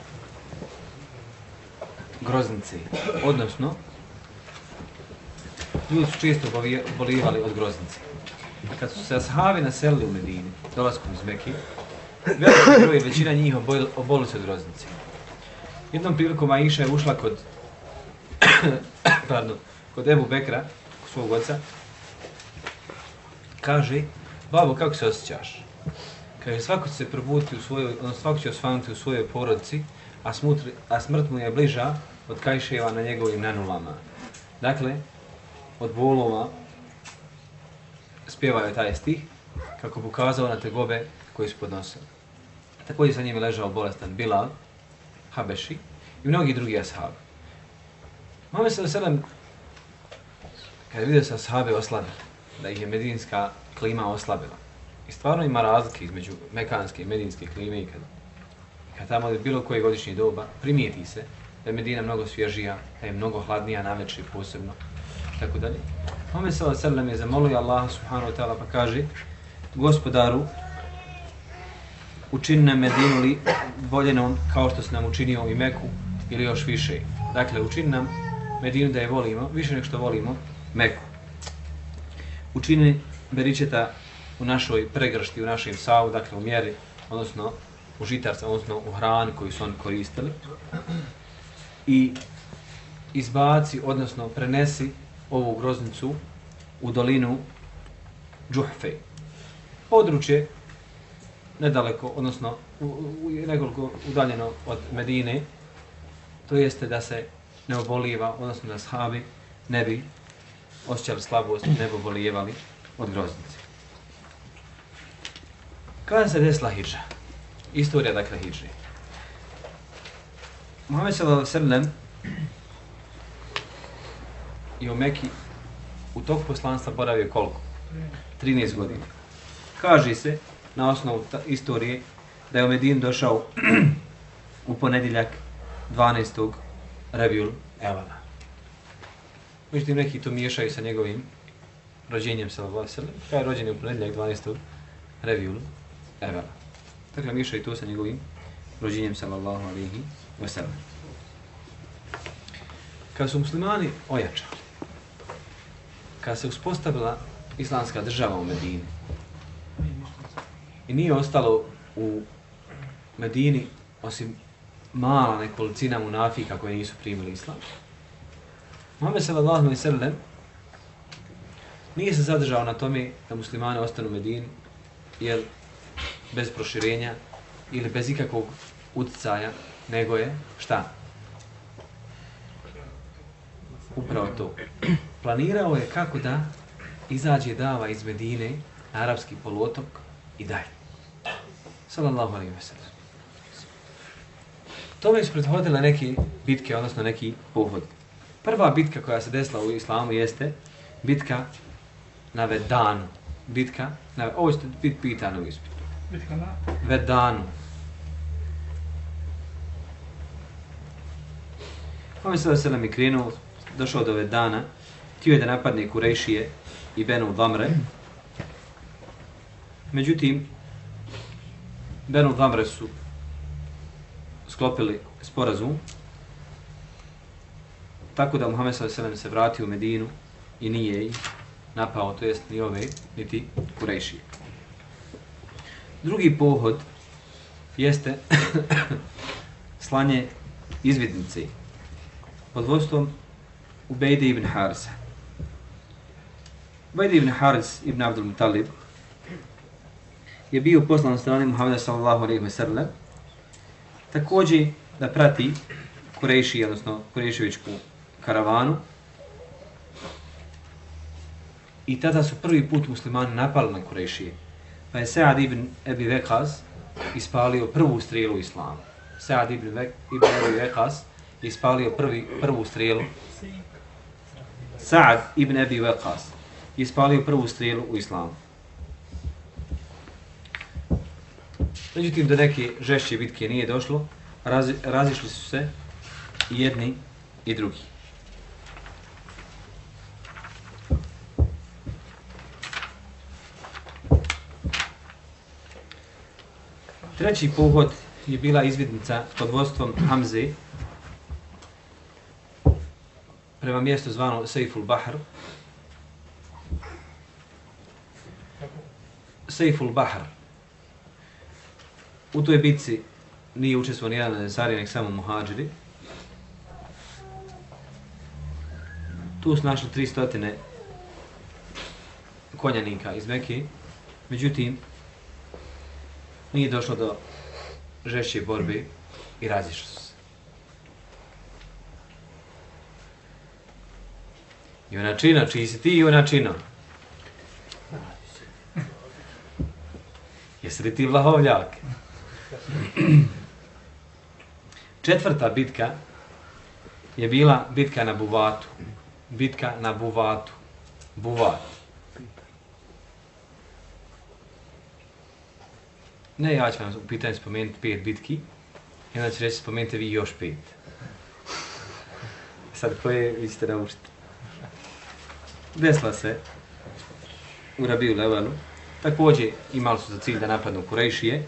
groznice, odnosno ljudi su često bolivali od groznice. Kad su se ashabi naselili u Medini, dolaskom iz Mekije, veliki broj većina njih oboli se od groznice. Jednom prilikom Aisha je ušla kod pardon, kod Ebu Bekra, svog oca, kaže, babo, kako se osjećaš? Kaže, svako će se probuti u svojoj, on svako će osvanuti u svojoj porodici, a, smutri, a smrt mu je bliža od kajševa na njegovim nanulama. Dakle, od bolova spjevaju taj stih, kako bi ukazao na tegobe koji su podnosili. Također sa njim je ležao bolestan Bilal, Habeši i mnogi drugi ashabi. Mame se veselam, kada je vidio sa sahabe oslabili, da ih je medinska klima oslabila. Stvarno ima razlike između mekanske i medinske klime i kad, kad tamo je bilo koje godišnje doba, primijeti se da je Medina mnogo svježija, da je mnogo hladnija na večer posebno, tako dalje. Mame se veselam je zamolio Allah subhanahu wa ta'ala pa kaže, gospodaru, učini nam Medinu li voljenom kao što se nam učinio i Meku ili još više. Dakle, učini nam Medinu da je volimo, više nego što volimo Meku. Učini beričeta u našoj pregršti, u našem savu, dakle u mjeri, odnosno u žitarca, odnosno u hrani koju su oni koristili. I izbaci, odnosno prenesi ovu groznicu u dolinu Džuhfe. Područje nedaleko, odnosno u, u, nekoliko udaljeno od Medine, to jeste da se ne oboliva, odnosno da shabi ne bi osjećali slabost, ne bi obolijevali od groznice. Kada se desila hijđa? Istorija dakle hijđe. Muhammed sallallahu sallam i u Meki u tog poslanstva boravio koliko? 13 godina. Kaže se, na osnovu ta istorije, da je u Medin došao u ponedjeljak 12. Reviul Evala. Međutim, neki to miješaju sa njegovim rođenjem sa Vaselem. Kaj je rođen u ponedjeljak 12. Reviul Evela. Dakle, miješaju to sa njegovim rođenjem sallallahu alihi wasallam. Kad su muslimani ojačali, kad se uspostavila islamska država u Medini i nije ostalo u Medini osim mala nekolicina munafika koji nisu primili islam. Muhammed sallallahu alaihi sallam nije se zadržao na tome da muslimani ostanu u Medini, jer bez proširenja ili bez ikakvog utjecaja, nego je šta? Upravo to. Planirao je kako da izađe dava iz Medine na arapski poluotok i dalje. Sallallahu alaihi wa sallam. Tome su prethodile neke bitke, odnosno neki pohod. Prva bitka koja se desila u islamu jeste bitka na Vedanu. Bitka na Ovo ćete biti pitano u ispitu. Vedanu. Ovi sada se nam je krenuo, došao do Vedana, htio je da napadne Kurejšije i Benu Damre. Međutim, Benu Damre su sklopili sporazum. Tako da Muhammed s.a.v. se vratio u Medinu i nije napao, to jest ni ove, niti Kurejšije. Drugi pohod jeste slanje izvidnice pod vodstvom Ubejde ibn Harisa. Ubejde ibn Haris ibn Abdul Mutalib je bio poslan od strane Muhammeda sallallahu alaihi wa sallam također da prati Kurejši, odnosno Kurejševičku karavanu i tada su prvi put muslimani napali na Kurejšije. Pa je Sa'ad ibn Ebi Vekaz ispalio prvu strelu islama. Sa'ad ibn, Vek, ibn Ebi Vekaz ispalio prvi, prvu strelu. Sa'ad ibn Ebi Vekaz ispalio prvu strelu u islamu. Međutim, do neke žešće bitke nije došlo, raz, razišli su se i jedni i drugi. Treći pohod je bila izvidnica pod vodstvom Hamze prema mjestu zvano Seiful Bahr. Seiful Bahr. U toj bitci nije učestvo nijedan Ensari, nek samo muhađiri. Tu su našli 300 konjanika iz Mekije. Međutim, nije došlo do žešće borbe i razišli su se. Junačina, čiji si ti junačino? Jesi li ti vlahovljak? Četvrta bitka je bila bitka na Buvatu. Bitka na Buvatu. Buvat. Ne, ja ću vam u pitanju spomenuti pet bitki. I onda ću reći spomenite vi još pet. Sad koje vi ćete naučiti? Desla se u Rabiju Levelu. Također imali su za cilj da napadnu Kurejšije,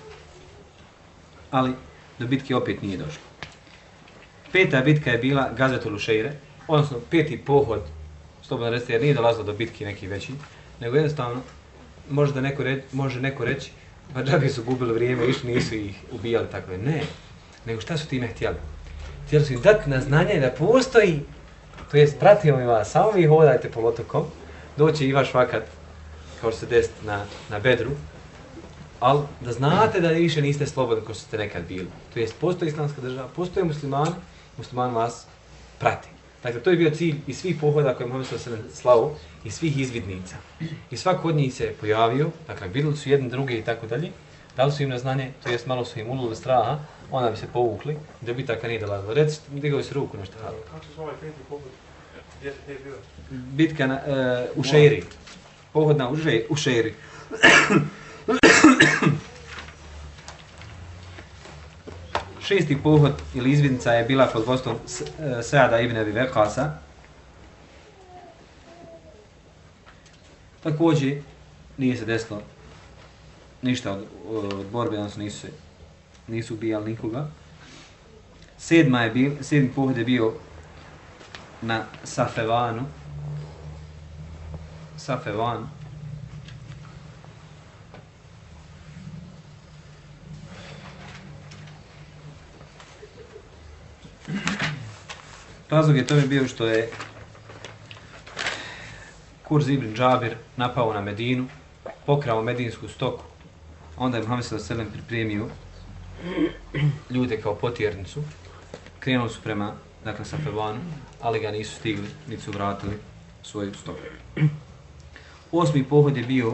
ali do bitke opet nije došlo. Peta bitka je bila Gazetul Ušeire, odnosno peti pohod, slobodno recite, jer nije dolazilo do bitki neki veći, nego jednostavno može, da neko reći, može neko reći, pa džabi su gubili vrijeme, iš nisu ih ubijali, tako. Ne, nego šta su time htjeli? Htjeli su im dati na znanje da postoji, to jest pratimo mi vas, samo vi hodajte po lotokom, doći i vaš vakat, kao što se desi na, na bedru, ali da znate da više niste slobodni kao što ste nekad bili. To jest, postoji islamska država, postoje muslimani, musliman vas prati. Dakle, to je bio cilj i svih pohoda koje Muhammed s.a.v. slavo i svih izvidnica. I svak od njih se pojavio, dakle, vidjeli su jedni druge i tako dalje, dali su im na znanje, to jest malo su im ululi straha, onda bi se povukli, da bi tako nije dolazilo. Reci, digao se ruku nešto radilo. Kako se ovaj peti pohod? Gdje je bio? Bitka na, uh, u Šeiri. Pohod na u Šeiri. Šesti pohod ili izvidnica je bila pod vodstvom Sada e, ibn Abi Vekasa. Također nije se desilo ništa od, od borbe, odnosno nisu se nisu ubijali nikoga. Sedma je bil, sedmi pohod je bio na Safevanu. Safevan. Razlog je tome bio što je Kurz ibn Džabir napao na Medinu, pokrao medinsku stoku, onda je Muhammed s.a.v. pripremio ljude kao potjernicu, krenuli su prema dakle, Safevanu, ali ga nisu stigli, niti su vratili svoju stoku. Osmi pohod je bio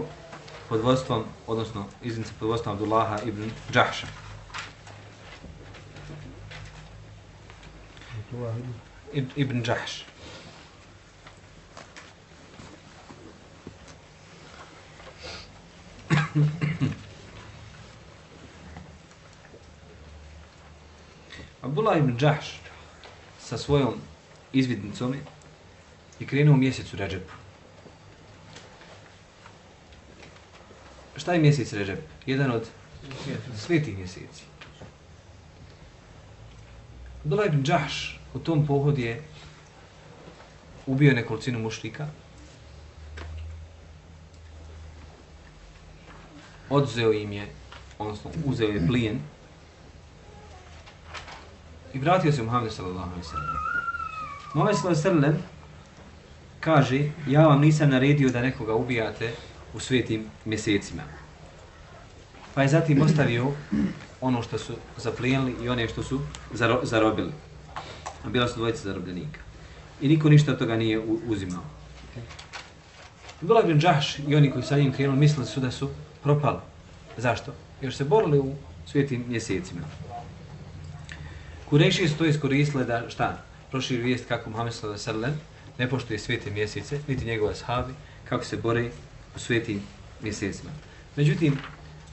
pod vodstvom, odnosno iznice pod vodstvom Abdullaha ibn Džahša. Ibn Džahš. Abdullah ibn Džahš sa svojom izvidnicom je krenuo u mjesecu Ređepu. Šta je mjesec Ređep? Jedan od svetih mjeseci. Abdullah ibn Džahš U tom pohodu je ubio nekolicinu mušlika, odzeo im je, odnosno uzeo je plijen i vratio se u Muhammed s.a.v. Muhammed s.a.v. kaže, ja vam nisam naredio da nekoga ubijate u svetim mjesecima. Pa je zatim ostavio ono što su zaplijenili i one što su zarobili. A bila su dvojica zarobljenika. I niko ništa od toga nije uzimao. Bila ibn Džahš i oni koji sa njim krenuli mislili su da su propali. Zašto? Jer se borili u svijetim mjesecima. Kurešije su to iskoristile da šta? Proširi vijest kako Muhammed s.a.v. ne poštuje svijete mjesece, niti njegove ashabi, kako se bore u svijetim mjesecima. Međutim,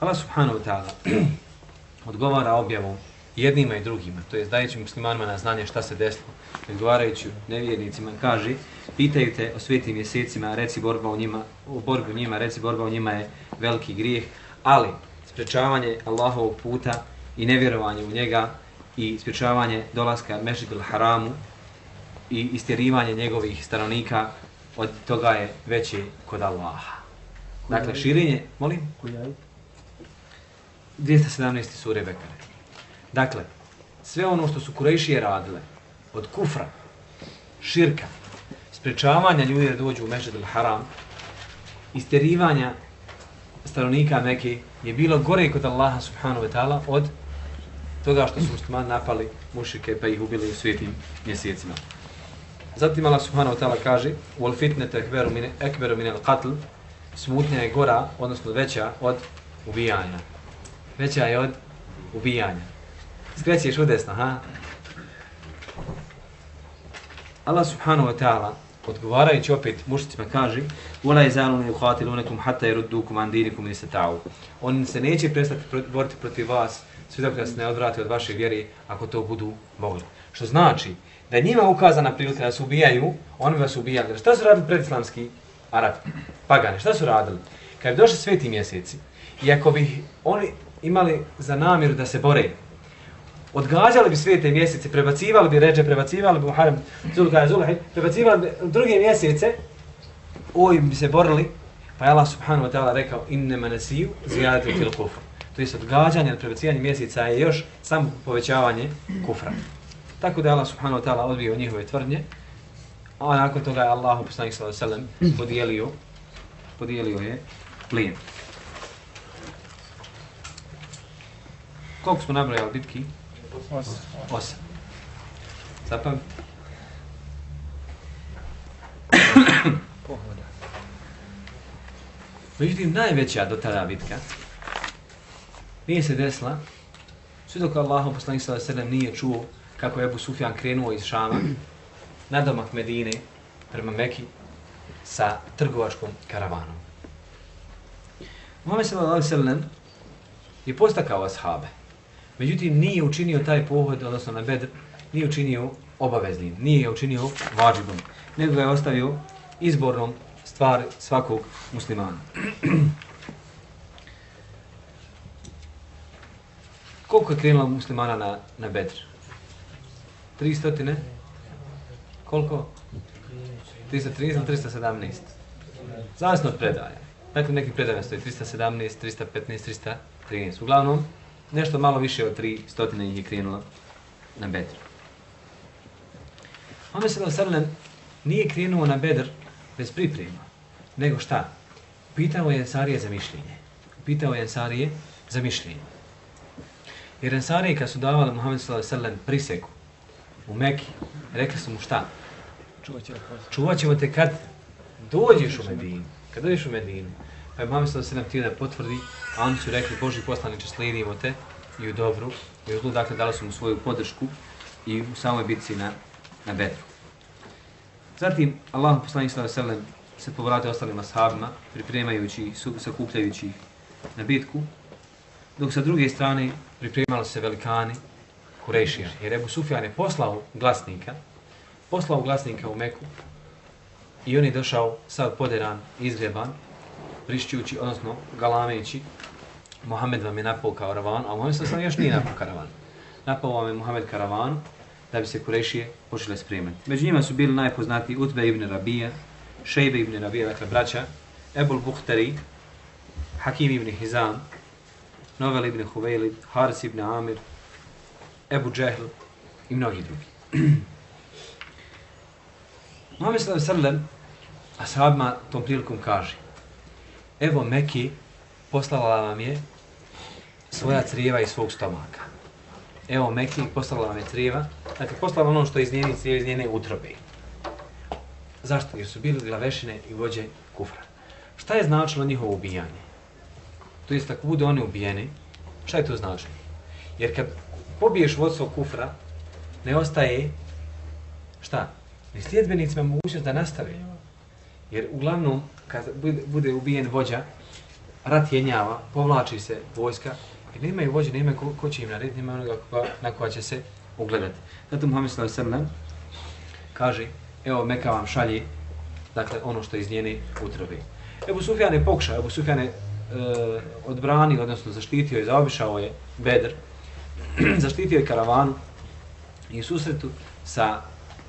Allah subhanahu wa ta'ala odgovara objavom jednima i drugima, to je dajeći muslimanima na znanje šta se desilo, odgovarajući nevjernicima, kaže, pitaju te o svetim mjesecima, reci borba u njima, u borbi u njima, reci borba u njima je veliki grijeh, ali sprečavanje Allahovog puta i nevjerovanje u njega i sprečavanje dolaska Mešid haramu i istjerivanje njegovih stanovnika od toga je veće kod Allaha. Dakle, širenje, molim? 217. sure Bekare. Dakle, sve ono što su Kurejšije radile, od kufra, širka, sprečavanja ljudi da dođu u Mešed al-Haram, isterivanja stanovnika Mekke je bilo gore kod Allaha subhanahu wa ta'ala od toga što su muslimani napali mušike pa ih ubili u svijetim mjesecima. Zatim Allah subhanahu wa ta'ala kaže wal fitne tekberu mine, ekberu mine qatl smutnja je gora, odnosno veća od ubijanja. Veća je od ubijanja. Skrećeš udesno, ha? Allah subhanahu wa ta'ala odgovarajući opet mušicima kaže Ula je zanu uhatilunekum hatta je ruddukum andinikum ili Oni On se neće prestati boriti protiv vas sve dok se ne odvrati od vaše vjere ako to budu mogli. Što znači da je njima ukazana prilika da se ubijaju, oni vas ubijali. Šta su radili predislamski Arabi? Pagani, šta su radili? Kad bi došli sveti mjeseci i ako bi oni imali za namjeru da se bore, odgađali bi svijete mjesece, prebacivali bi ređe, prebacivali bi Muharrem, Zulka, Zulhaj, prebacivali bi druge mjesece, ovim bi se borili, pa je Allah subhanahu wa ta'ala rekao, inne manasiju zijadati til kufr. To je odgađanje ili prebacivanje mjeseca je još samo povećavanje kufra. Tako da je Allah subhanahu wa ta'ala odbio njihove tvrdnje, a nakon toga je Allah poslanik sallallahu alejhi ve sellem podijelio podijelio je plijen. Koliko smo nabrojali bitki? Osam. Osam. Zapam? Pohoda. Međutim, najveća do tada bitka nije se desila sve dok Allah poslanik sallallahu alejhi ve sellem nije čuo kako je Abu Sufjan krenuo iz Šama na domak Medine prema Meki sa trgovačkom karavanom. Muhammed sallallahu alejhi ve sellem je postakao ashabe. Međutim, nije učinio taj pohod, odnosno na Bedr, nije učinio obaveznim, nije je učinio vađibom, nego ga je ostavio izbornom stvar svakog muslimana. Koliko je krenulo muslimana na, na Bedr? 300? Koliko? 330 ili 317? Zavisno od predaja. Dakle, neki predaja stoji 317, 315, 313. Uglavnom, nešto malo više od 300 ih je krenulo na Bedr. Ome se Salem nije krenuo na Bedr bez priprema, nego šta? Pitao je Ensarije za mišljenje. Pitao je Ensarije za mišljenje. Jer Ensarije kad su davali Muhammed s.a.v. priseku u Meki, rekli su mu šta? Čuvat ćemo te kad dođeš u Medinu. Kad dođeš u Medinu. Pa je se s.a.v. ti da potvrdi, a oni su rekli, Boži poslaniče, slijedimo te i u dobru. I u zlu, dakle, dali su mu svoju podršku i u samoj bitci na, na Bedru. Zatim, Allah poslanik s.a.v. se povratio ostalim ashabima, pripremajući ih, su- sakupljajući ih na bitku, dok sa druge strane pripremali se velikani Kurešija. Jer Ebu Sufjan je poslao glasnika, poslao glasnika u Meku i on je došao sad poderan, izgreban, prišćujući, odnosno galameći, Mohamed vam je napao karavan, a Mohamed sam još nije napao karavan. Napao vam je Mohamed karavan da bi se Kurešije počele spremati. Među njima su bili najpoznatiji Utbe ibn Rabija, Šejbe ibn Rabija, dakle braća, Ebul Buhtari, Hakim ibn Hizam, Novel ibn Huvejlid, Haris ibn Amir, Ebu Džehl i mnogi drugi. Muhammed sallallahu sallam ashabima tom prilikom kaže Evo Meki poslala vam je svoja crijeva iz svog stomaka. Evo Meki poslala vam je crijeva, dakle poslala ono što je iz njene crijeva, iz njene utrobe. Zašto? Jer su bili glavešine i vođe kufra. Šta je značilo njihovo ubijanje? To jest, ako bude oni ubijeni, šta je to značilo? Jer kad pobiješ vodstvo kufra, ne ostaje, šta? Ni sljedbenicima mogućnost da nastave. Jer uglavnom, kad bude, ubijen vođa, rat jenjava, povlači se vojska, jer nemaju vođe, nema ko, ko će im narediti, nema onoga na koja će se ugledati. Zato Muhammed s.a.v. kaže, evo Meka vam šalje, dakle, ono što je iz njene utrobe. Ebu Sufjan je pokušao, Ebu Sufjan je e, odbranio, odnosno zaštitio je, zaobišao je Bedr, zaštitio je karavanu i susretu sa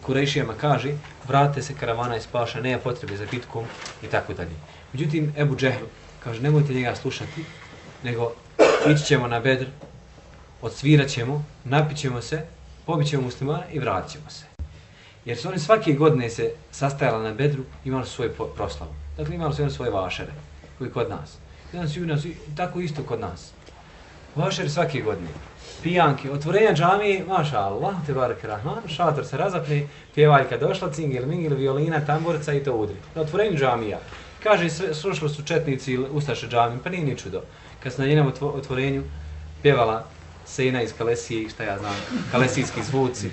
Kurešijama kaže, vrate se karavana iz paša, nema potrebe za bitkom i tako dalje. Međutim, Ebu Džehl kaže, nemojte njega slušati, nego ići ćemo na Bedr, odsvirat ćemo, napit ćemo se, pobit ćemo muslimana i vratit ćemo se. Jer su oni svake godine se sastajali na Bedru, imali su svoje proslavu. Dakle, imali su oni svoje vašere, koji kod nas. Jedan su i nas, tako isto kod nas. Vašer svake godine. Pijanke, otvorenja džamije, maša Allah, te barek rahman, šator se razapne, pjevaljka došla, cingil, mingil, violina, tamburca i to udri. Na otvorenju džamija. Kaže, slušali su četnici ili ustaše džamije, pa nije ni čudo. Kad se na njenom otvorenju pjevala Sena iz Kalesije, šta ja znam, kalesijski zvuci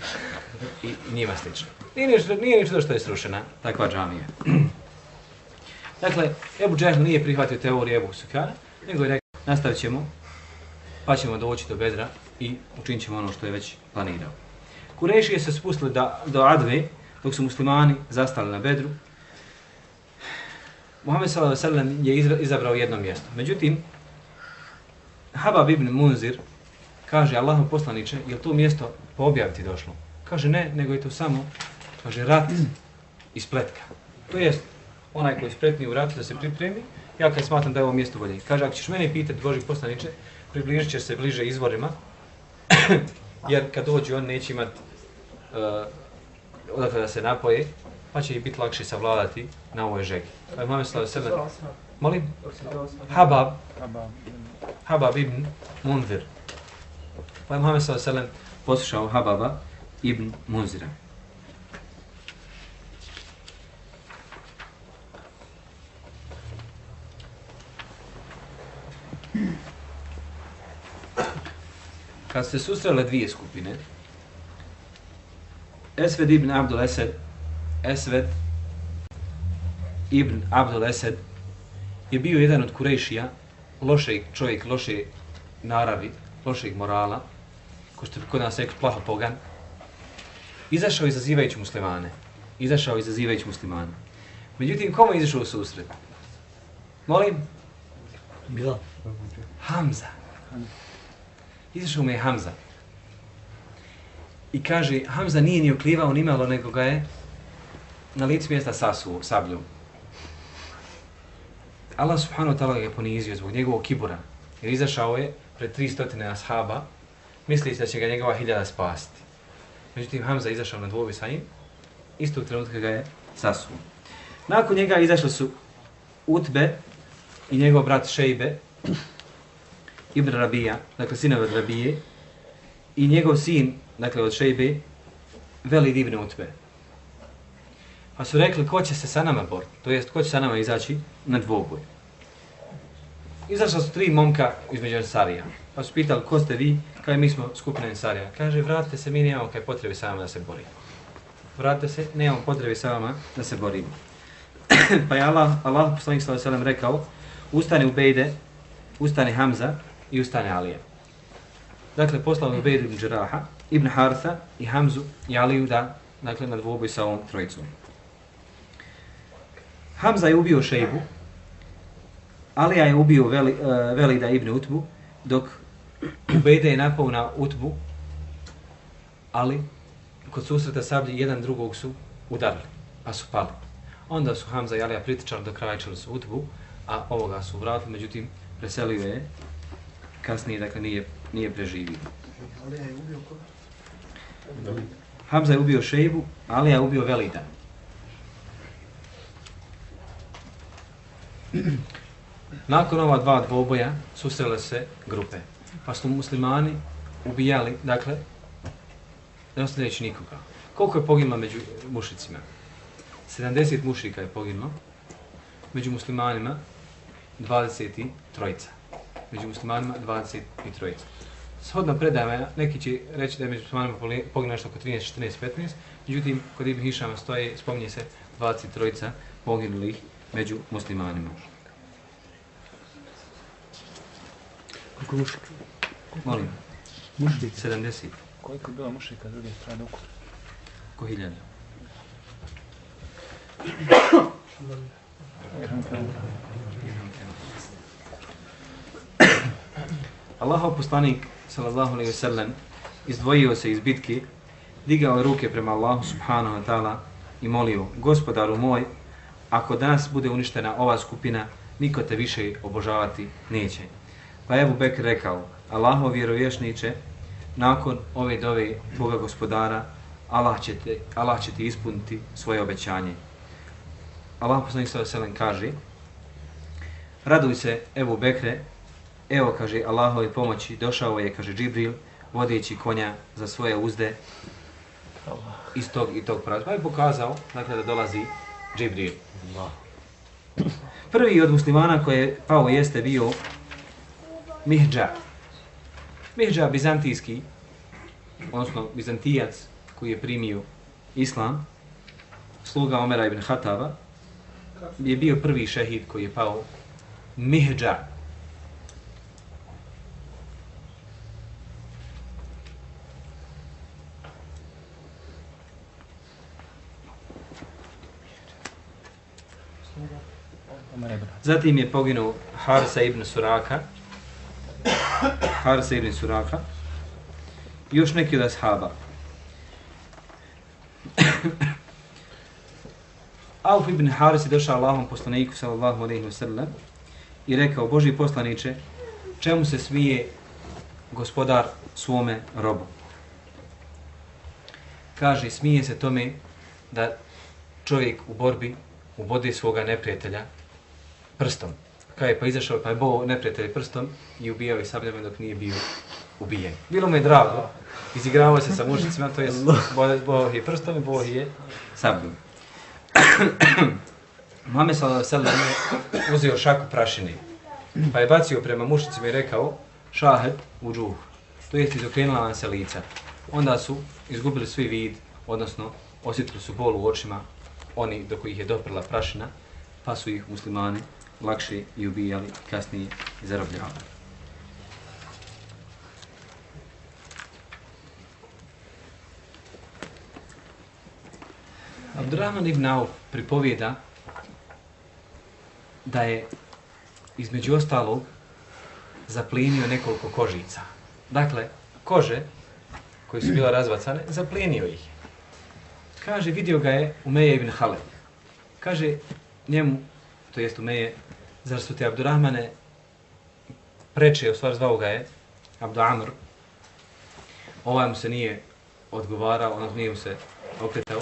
i njima slično. Nije ništa, nije ništa što je srušena, takva džamija. dakle, Ebu Džehl nije prihvatio teoriju Ebu Sukana, nego je rekao, nastavit ćemo, pa ćemo doći do Bedra i učinit ćemo ono što je već planirao. Kurešije se spustili da, do Adve, dok su muslimani zastali na Bedru. Muhammed s.a.v. je izabrao jedno mjesto. Međutim, Habab ibn Munzir kaže Allahom poslaniče, je to mjesto po objaviti došlo? Kaže ne, nego je to samo, kaže, rat i spletka. To jest, onaj koji je spretni u ratu da se pripremi, ja kad smatram da je ovo mjesto bolje. Kaže, ako ćeš mene pitati, Boži poslaniče, približit ćeš se bliže izvorima, jer kad dođu on neće imat uh, odakle da se napoje, pa će i biti lakše savladati na ovoj žegi. Pa je Mamed Slave sebe... Molim? Habab. Habab ibn Munzir. Pa je Muhammed sellem poslušao Hababa ibn Munzira. Kad se susrele dvije skupine, Esved ibn Abdul Esed, Esved ibn Abdul Esed je bio jedan od Kurešija, lošeg čovjek, loše naravi, lošeg morala, ko što kod nas rekao plaho pogan, izašao izazivajući muslimane. Izašao izazivajući muslimane. Međutim, komu je izašao u susret? Molim? Bila. Hamza. Izašao mu je Hamza. I kaže, Hamza nije ni oklivao ni malo, nego ga je na licu mjesta sasuo sabljom. Allah subhanahu wa ta'ala ga je ponizio zbog njegovog kibura. Jer izašao je pred 300 ashaba, misli da će ga njegova hiljada spasti. Međutim, Hamza izašao na dvobi sa njim, istog trenutka ga je sasuo. Nakon njega izašli su Utbe i njegov brat Šejbe, Ibn Rabija, dakle sinove od Rabije, i njegov sin, dakle od Šejbe, veli divne Utbe. Pa su rekli, ko će se sa nama boriti? To jest, ko će sa nama izaći na dvoboj? Izašla su tri momka između Ansarija. Pa su pitali, ko ste vi? Kaže, mi smo skupina Ansarija. Kaže, vratite se, mi nemamo kaj potrebe sa vama da se borimo. Vratite se, nemamo potrebe sa vama da se borimo. pa je Allah, Allah poslanik s.a.v. rekao, "Ustani u Bejde, ustani Hamza i ustane Alija. Dakle, poslao je Ubejr ibn Đeraha, ibn Hartha i Hamzu i Aliju da, dakle, na dvoboj sa ovom trojicom. Hamza je ubio Šejbu, Alija je ubio Veli, uh, Velida ibn Utbu, dok Ubejde je napao na Utbu, ali kod susreta sablji jedan drugog su udarili, pa su pali. Onda su Hamza i Alija pritičali do kraja su Utbu, a ovoga su vratili, međutim preselio je, kasnije, dakle, nije, nije preživio. Ali je ubio koga? Hamza je ubio Šejbu, Ali je ubio Velida. Nakon ova dva dvoboja susrele se grupe. Pa su muslimani ubijali, dakle, ne ostavljajući nikoga. Koliko je poginulo među mušicima? 70 mušika je poginulo. Među muslimanima 23 trojica. Među muslimanima 23 trojica. Shodno predajama, neki će reći da je među muslimanima nešto oko 13, 14, 15. Međutim, kod Ibn Hišama stoje, spominje se 20 trojica poginulih među muslimanima. Koliko mušika? Molim, Mušika. 70, Koliko je bilo mušika s druge strane ukupno? ko hiljada. Allahov poslanik sallallahu alejhi ve sellem izdvojio se iz bitke, digao ruke prema Allahu subhanahu wa ta'ala i molio: "Gospodaru moj, ako danas bude uništena ova skupina, niko te više obožavati neće." Pa je Ebu Bekr rekao: "Allahov vjerovješniče, nakon ove dove Boga gospodara, Allah će, te, Allah će ti ispuniti svoje obećanje." Allah poslanik sallallahu alejhi ve sellem kaže: Raduj se, Ebu Bekre, evo, kaže, Allahove pomoći, došao je, kaže, Džibril, vodeći konja za svoje uzde iz tog i tog pravca. Pa je pokazao, dakle, da dolazi Džibril. Prvi od muslimana koji je pao jeste bio Mihđa. Mihđa, bizantijski, odnosno bizantijac koji je primio islam, sluga Omera ibn Hatava, je bio prvi šehid koji je pao Mihđa. Omer ibn Zatim je poginuo Harsa ibn Suraka. Harsa ibn Suraka. I još neki od ashaba. Auf ibn Haris je došao Allahom poslaniku sallallahu alaihi wa sallam i rekao, Boži poslaniče, čemu se smije gospodar svome robu? Kaže, smije se tome da čovjek u borbi ubode svoga neprijatelja prstom. Kada je pa izašao, pa je bovo neprijatelj prstom i ubijao ih sabljama dok nije bio ubijen. Bilo mu je drago, izigravao se sa mušicima, to je bovo je prstom i bovo je sabljom. Muhammed sa alejhi je uzeo šaku prašine. Pa je bacio prema mušicima i rekao: "Šahed u džuh." To jest izokrenula vam se lica. Onda su izgubili svi vid, odnosno osjetili su bol u očima oni do kojih je doprla prašina, pa su ih muslimani lakše i ubijali, kasnije zarobljavali. Abdurrahman ibn Auf pripovijeda da je između ostalog zaplinio nekoliko kožica. Dakle, kože koje su bila razbacane, zaplinio ih. Kaže, vidio ga je Umeje ibn Haleb. Kaže njemu, to jest Umeje, zar su ti Abdurrahmane preče, u stvar zvao ga je Abdu Amr. Ovaj mu se nije odgovarao, odnosno nije mu se okretao,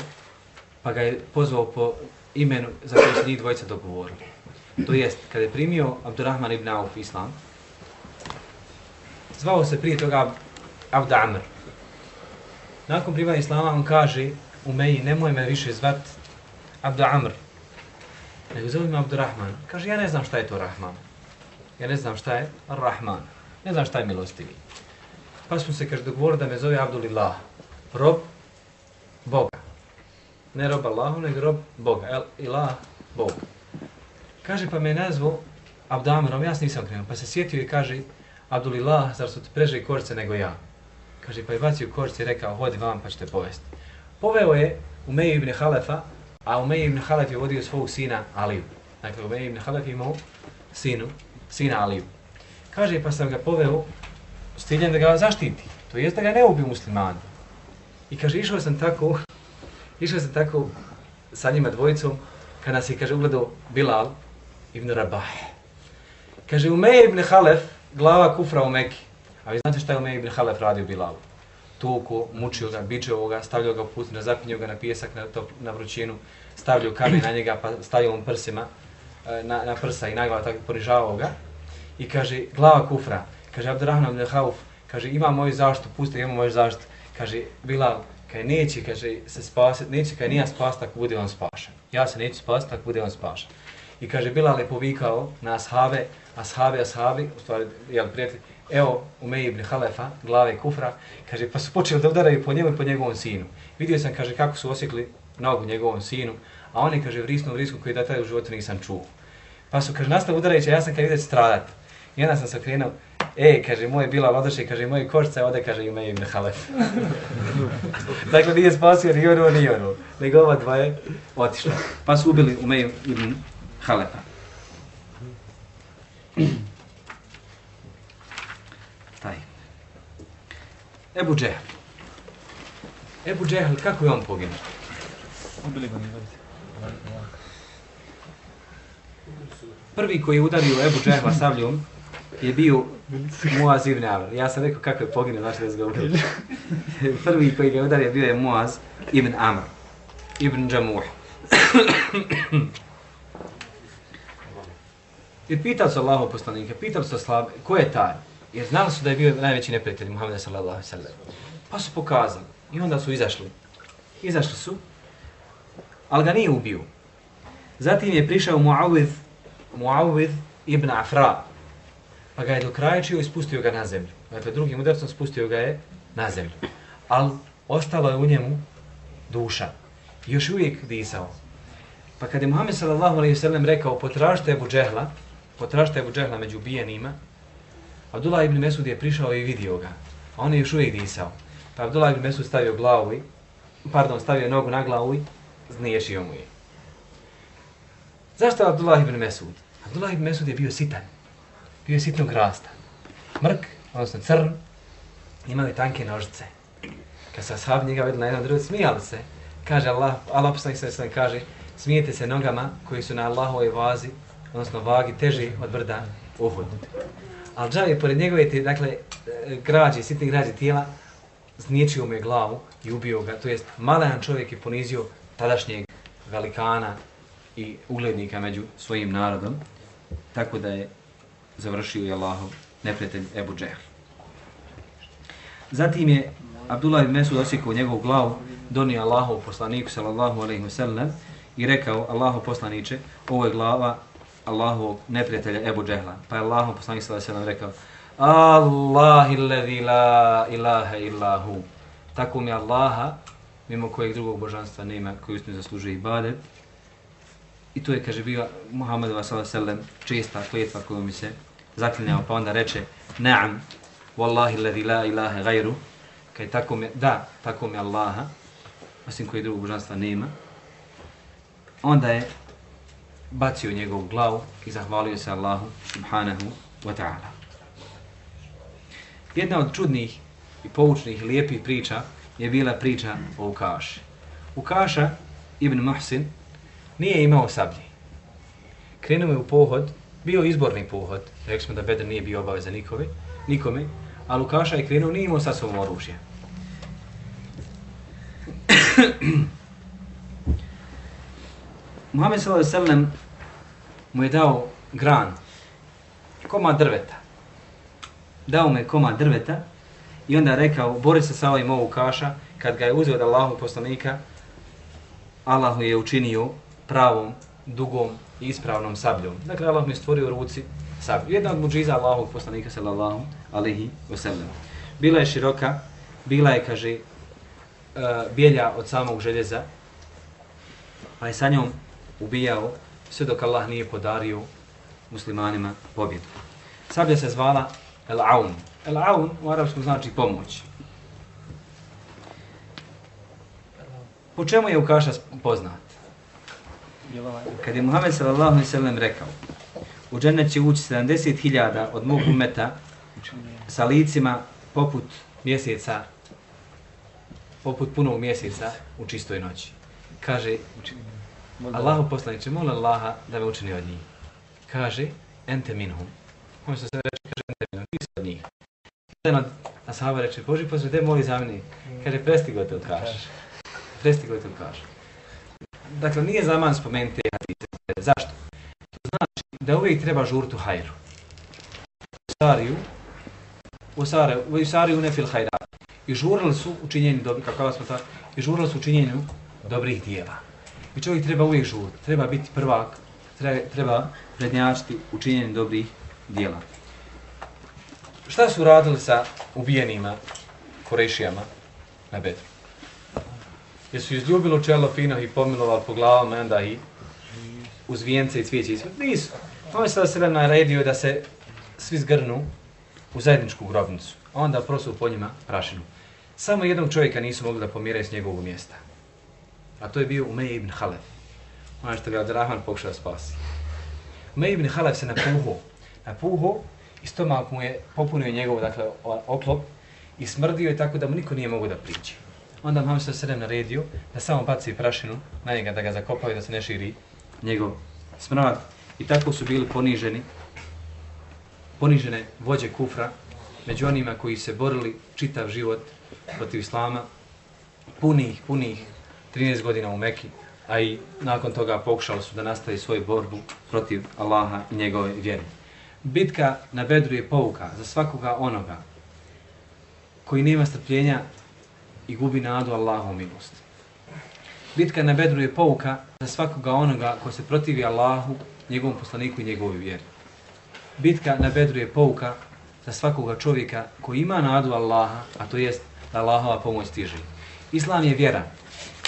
pa ga je pozvao po imenu za koje se njih dvojica dogovorili. To jest, kada je primio Abdurrahman ibn Auf islam, zvao se prije toga Abd Amr. Nakon primanja islama on kaže Umeji, nemoj me više zvat Abd Amr, nego zove me Abdurrahman. Kaže, ja ne znam šta je to Rahman. Ja ne znam šta je Rahman. Ne znam šta je milostivi. Pa smo se, kaže, dogovorili da me zove Abdulillah. Rob Boga. Ne rob Allahu, nego rob Boga. El, ilah, Bog. Kaže, pa me je nazvao Abdamerom, ja se nisam krenuo. Pa se sjetio i kaže, Abdulillah, zar su ti preže korice nego ja? Kaže, pa je bacio korice i rekao, hodi vam pa ćete povesti. Poveo je Umeju ibn Halefa, a Umej ibn Halef je vodio svog sina Aliju. Dakle, Umej ibn Halef imao sinu, sina Aliju. Kaže, pa sam ga poveo s ciljem da ga zaštiti. To jest da ga ne ubiju muslimani. I kaže, išao sam tako, išao sam tako sa njima dvojicom, kada se, kaže, ugledao Bilal ibn Rabah. Kaže, Umej ibn Halef, glava kufra u Meki. A vi znate šta je Umej ibn Halef radio Bilalu? Tuku, mučio ga, bičeo ga, stavljao ga u pustinju, zapinjao ga na pijesak, na, top, na vrućinu, stavljao kamen na njega, pa stavio on prsima e, na, na prsa i naglava tako ponižavao ga. I kaže, glava kufra, kaže, Abdurrahman ibn Hauf, kaže, ima moju zaštitu, pusti, ima moju zaštitu. Kaže, Bilal, kaže, neće, kaže, se spasiti, neće, kaže, nija spasiti ako bude on spašen. Ja se neću spasiti ako bude on spašen. I kaže, Bilal je povikao na ashave, ashave, ashabi, u stvari, jel, prijatelji, evo, Umej ibn Halefa, glave kufra, kaže, pa su počeli da udaraju po njemu i po njegovom sinu. Vidio sam, kaže, kako su osjekli nogu njegovom sinu, a oni, kaže, vrisnu vrisku koji da taj u životu nisam čuo. Pa su, kaže, nastav udarajući, a ja sam, kaže, vidio stradat. I onda sam se okrenuo, e, kaže, moj bila odoše, kaže, moj košca ode, kaže, Umej ibn Halef. dakle, nije spasio ni ono, ni ono, nego ova dva je otišla. Pa su ubili Umej ibn Halefa. Ebu Džehl. Ebu Džehl, kako je on poginuo? Ubili ga. Prvi koji je udario Ebu Džehla sabljom je bio Muaz ibn Amr. Ja sam rekao kako je poginuo, znači da se ga ubili. Prvi koji ga je udario bio je Muaz ibn Amr. Ibn Džamuh. I pitao su Allahu poslanike, pitao su slabe, ko je taj? Jer znali su da je bio najveći neprijatelj Muhammeda sallallahu alaihi sallam. Pa su pokazali. I onda su izašli. Izašli su, ali ga nije ubio. Zatim je prišao Muawid, Muawid ibn Afra, pa ga je dokrajčio i spustio ga na zemlju. Dakle, drugim udarcom spustio ga je na zemlju. Ali ostalo je u njemu duša. Još uvijek disao. Pa kada je Muhammed sallallahu alaihi sallam rekao potražite Ebu Džehla, potražite Ebu Džehla među ubijenima, Abdullah ibn Mesud je prišao i vidio ga, a on je još uvijek disao. Pa Abdullah ibn Mesud stavio glavu i, pardon, stavio nogu na glavu i zniješio mu je. Zašto Abdullah ibn Mesud? Abdullah ibn Mesud je bio sitan. Bio je sitnog rasta. Mrk, odnosno crn, imao je tanke nožice. Kad se ashab njega vidjeli na jednom drugom, smijali se. Kaže Allah, Allah poslanik se sam kaže, smijete se nogama koji su na Allahovoj vazi, odnosno vagi, teži od brda Uhud. Ali džav je pored njegove, te, dakle, e, građe, sitne građe tijela, zniječio mu je glavu i ubio ga. To jest, malehan čovjek je ponizio tadašnjeg velikana i uglednika među svojim narodom, tako da je završio je Allahov neprijatelj Ebu Džehl. Zatim je Abdullah ibn Mesud osjekao njegovu glavu, donio Allahov poslaniku sallallahu alaihi wa sallam i rekao Allahov poslaniče, ovo je glava Allahovog neprijatelja Ebu Džehla. Pa je Allahov poslanik sallallahu alejhi ve sellem rekao Allahi alladhi la ilaha illa hu. Tako mi Allaha, mimo kojeg drugog božanstva nema, koji ustinu zaslužuje ibadet. I to je, kaže, bio Muhammed sallallahu česta čista kletva koju mi se zaklinjao, pa onda reče Naam, wallahi ladhi la ilaha gajru. Kaj tako mi, da, tako mi Allaha, osim koji drugog božanstva nema. Onda je bacio njegovu glavu i zahvalio se Allahu subhanahu wa ta'ala. Jedna od čudnih i poučnih i lijepih priča je bila priča o Ukaši. Ukaša ibn Muhsin nije imao sablji. Krenuo je u pohod, bio izborni pohod, rekli smo da Bedr nije bio obaveza nikome, nikome, a Lukaša je krenuo, nije imao sa sobom oružje. Muhammed s.a.v. mu je dao gran, komad drveta. Dao mu je komad drveta i onda rekao, bori se sa ovim ovu kaša, kad ga je uzeo od Allahu poslanika, Allah je učinio pravom, dugom i ispravnom sabljom. Dakle, Allah mu je stvorio u ruci sablju. Jedna od muđiza Allahog poslanika, sallallahu alihi wasallam. Bila je široka, bila je, kaže, eh, uh, bijelja od samog željeza, pa je sa njom ubijao sve dok Allah nije podario muslimanima pobjedu. Sablja se zvala El Aun. El Aun u arapskom znači pomoć. Po čemu je Ukaša poznat? Kad je Muhammed sallallahu alaihi sallam rekao u džennet će ući 70.000 od mog umeta sa licima poput mjeseca poput punog mjeseca u čistoj noći. Kaže, Allahu poslaniče, molim Allaha da me učini od njih. Kaže, ente minhum, On se sve reče, kaže, ne, ti si od njih. Jedan od ashaba reče, Boži posle, gde moli za mene? Kaže, prestigo te odkažeš. Prestigo te odkažeš. Dakle, nije za man spomenuti te hadise. Zašto? To znači da uvijek treba žurtu hajru. U Sariju, u Sariju, u Sariju ne fil hajra. I žurali su u činjenju dobrih, kako smo ta, i žurali su u činjenju dobrih dijela. I čovjek treba uvijek žuriti, treba biti prvak, treba, treba prednjačiti učinjenje dobrih dijela. Šta su radili sa ubijenima Korešijama na Bedru? Jesu izljubili čelo fino i pomilovali po glavama onda i uz vijence i cvijeće. Nisu. On je sada sve naredio da se svi zgrnu u zajedničku grobnicu. A onda prosu po njima prašinu. Samo jednog čovjeka nisu mogli da pomire s njegovog mjesta. A to je bio Umej ibn Halef. Ono što ga Abdurrahman pokušao da spasi. Umej ibn Halef se napuho. Napuho i stomak mu je popunio njegov dakle, oklop i smrdio je tako da mu niko nije mogo da priđe. Onda Muhammed se sredem naredio da samo baci prašinu na njega da ga zakopaju da se ne širi njegov smrad. I tako su bili poniženi, ponižene vođe kufra među onima koji se borili čitav život protiv Islama, punih, punih 13 godina u Meki, a i nakon toga pokušali su da nastavi svoju borbu protiv Allaha i njegove vjere. Bitka na Bedru je pouka za svakoga onoga koji nema strpljenja i gubi nadu Allahu milost. Bitka na Bedru je pouka za svakoga onoga ko se protivi Allahu, njegovom poslaniku i njegovoj vjeri. Bitka na Bedru je pouka za svakoga čovjeka koji ima nadu Allaha, a to jest da Allahova pomoć stiže. Islam je vjera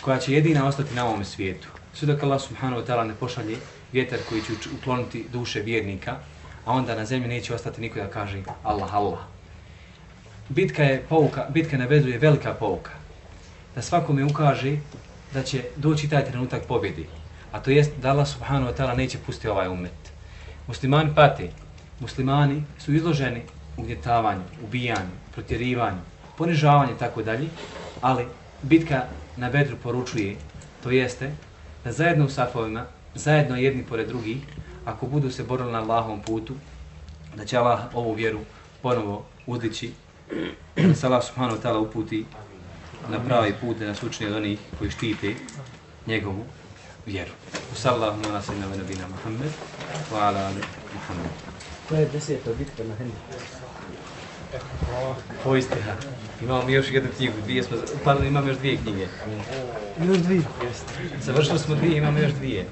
koja će jedina ostati na ovom svijetu. Sve dok Allah subhanahu wa ta'ala ne pošalje vjetar koji će ukloniti duše vjernika, a onda na zemlji neće ostati niko da kaže Allah, Allah. Bitka je pouka, bitka na Bedru je velika pouka. Da svakome ukaže da će doći taj trenutak pobjedi. A to jest da Allah subhanahu wa ta'ala neće pustiti ovaj umet. Muslimani pate. Muslimani su izloženi ugnjetavanju, ubijanju, protjerivanju, ponižavanju i tako dalje, ali bitka na Bedru poručuje, to jeste da zajedno u safovima, zajedno jedni pored drugih, ako budu se borili na Allahovom putu, da će Allah ovu vjeru ponovo uzdići, da se Allah subhanahu ta'ala uputi na pravi put, da nas učini od onih koji štite njegovu vjeru. Sallahu ala sallam nabina Muhammed, wa ala ali Muhammed. Koja je deseta bitka na Hendu? Ovo istina. Imamo mi još jednu knjigu, dvije smo, pardon, imamo još dvije knjige. Još dvije. Završili smo dvije, imamo još dvije.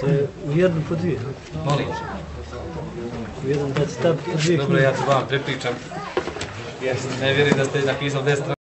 To je u jednu po dvije. Molim. U jedan da staviti po dvije Dobro, ja ću vam prepričam. Ne vjerujem da ste napisali deset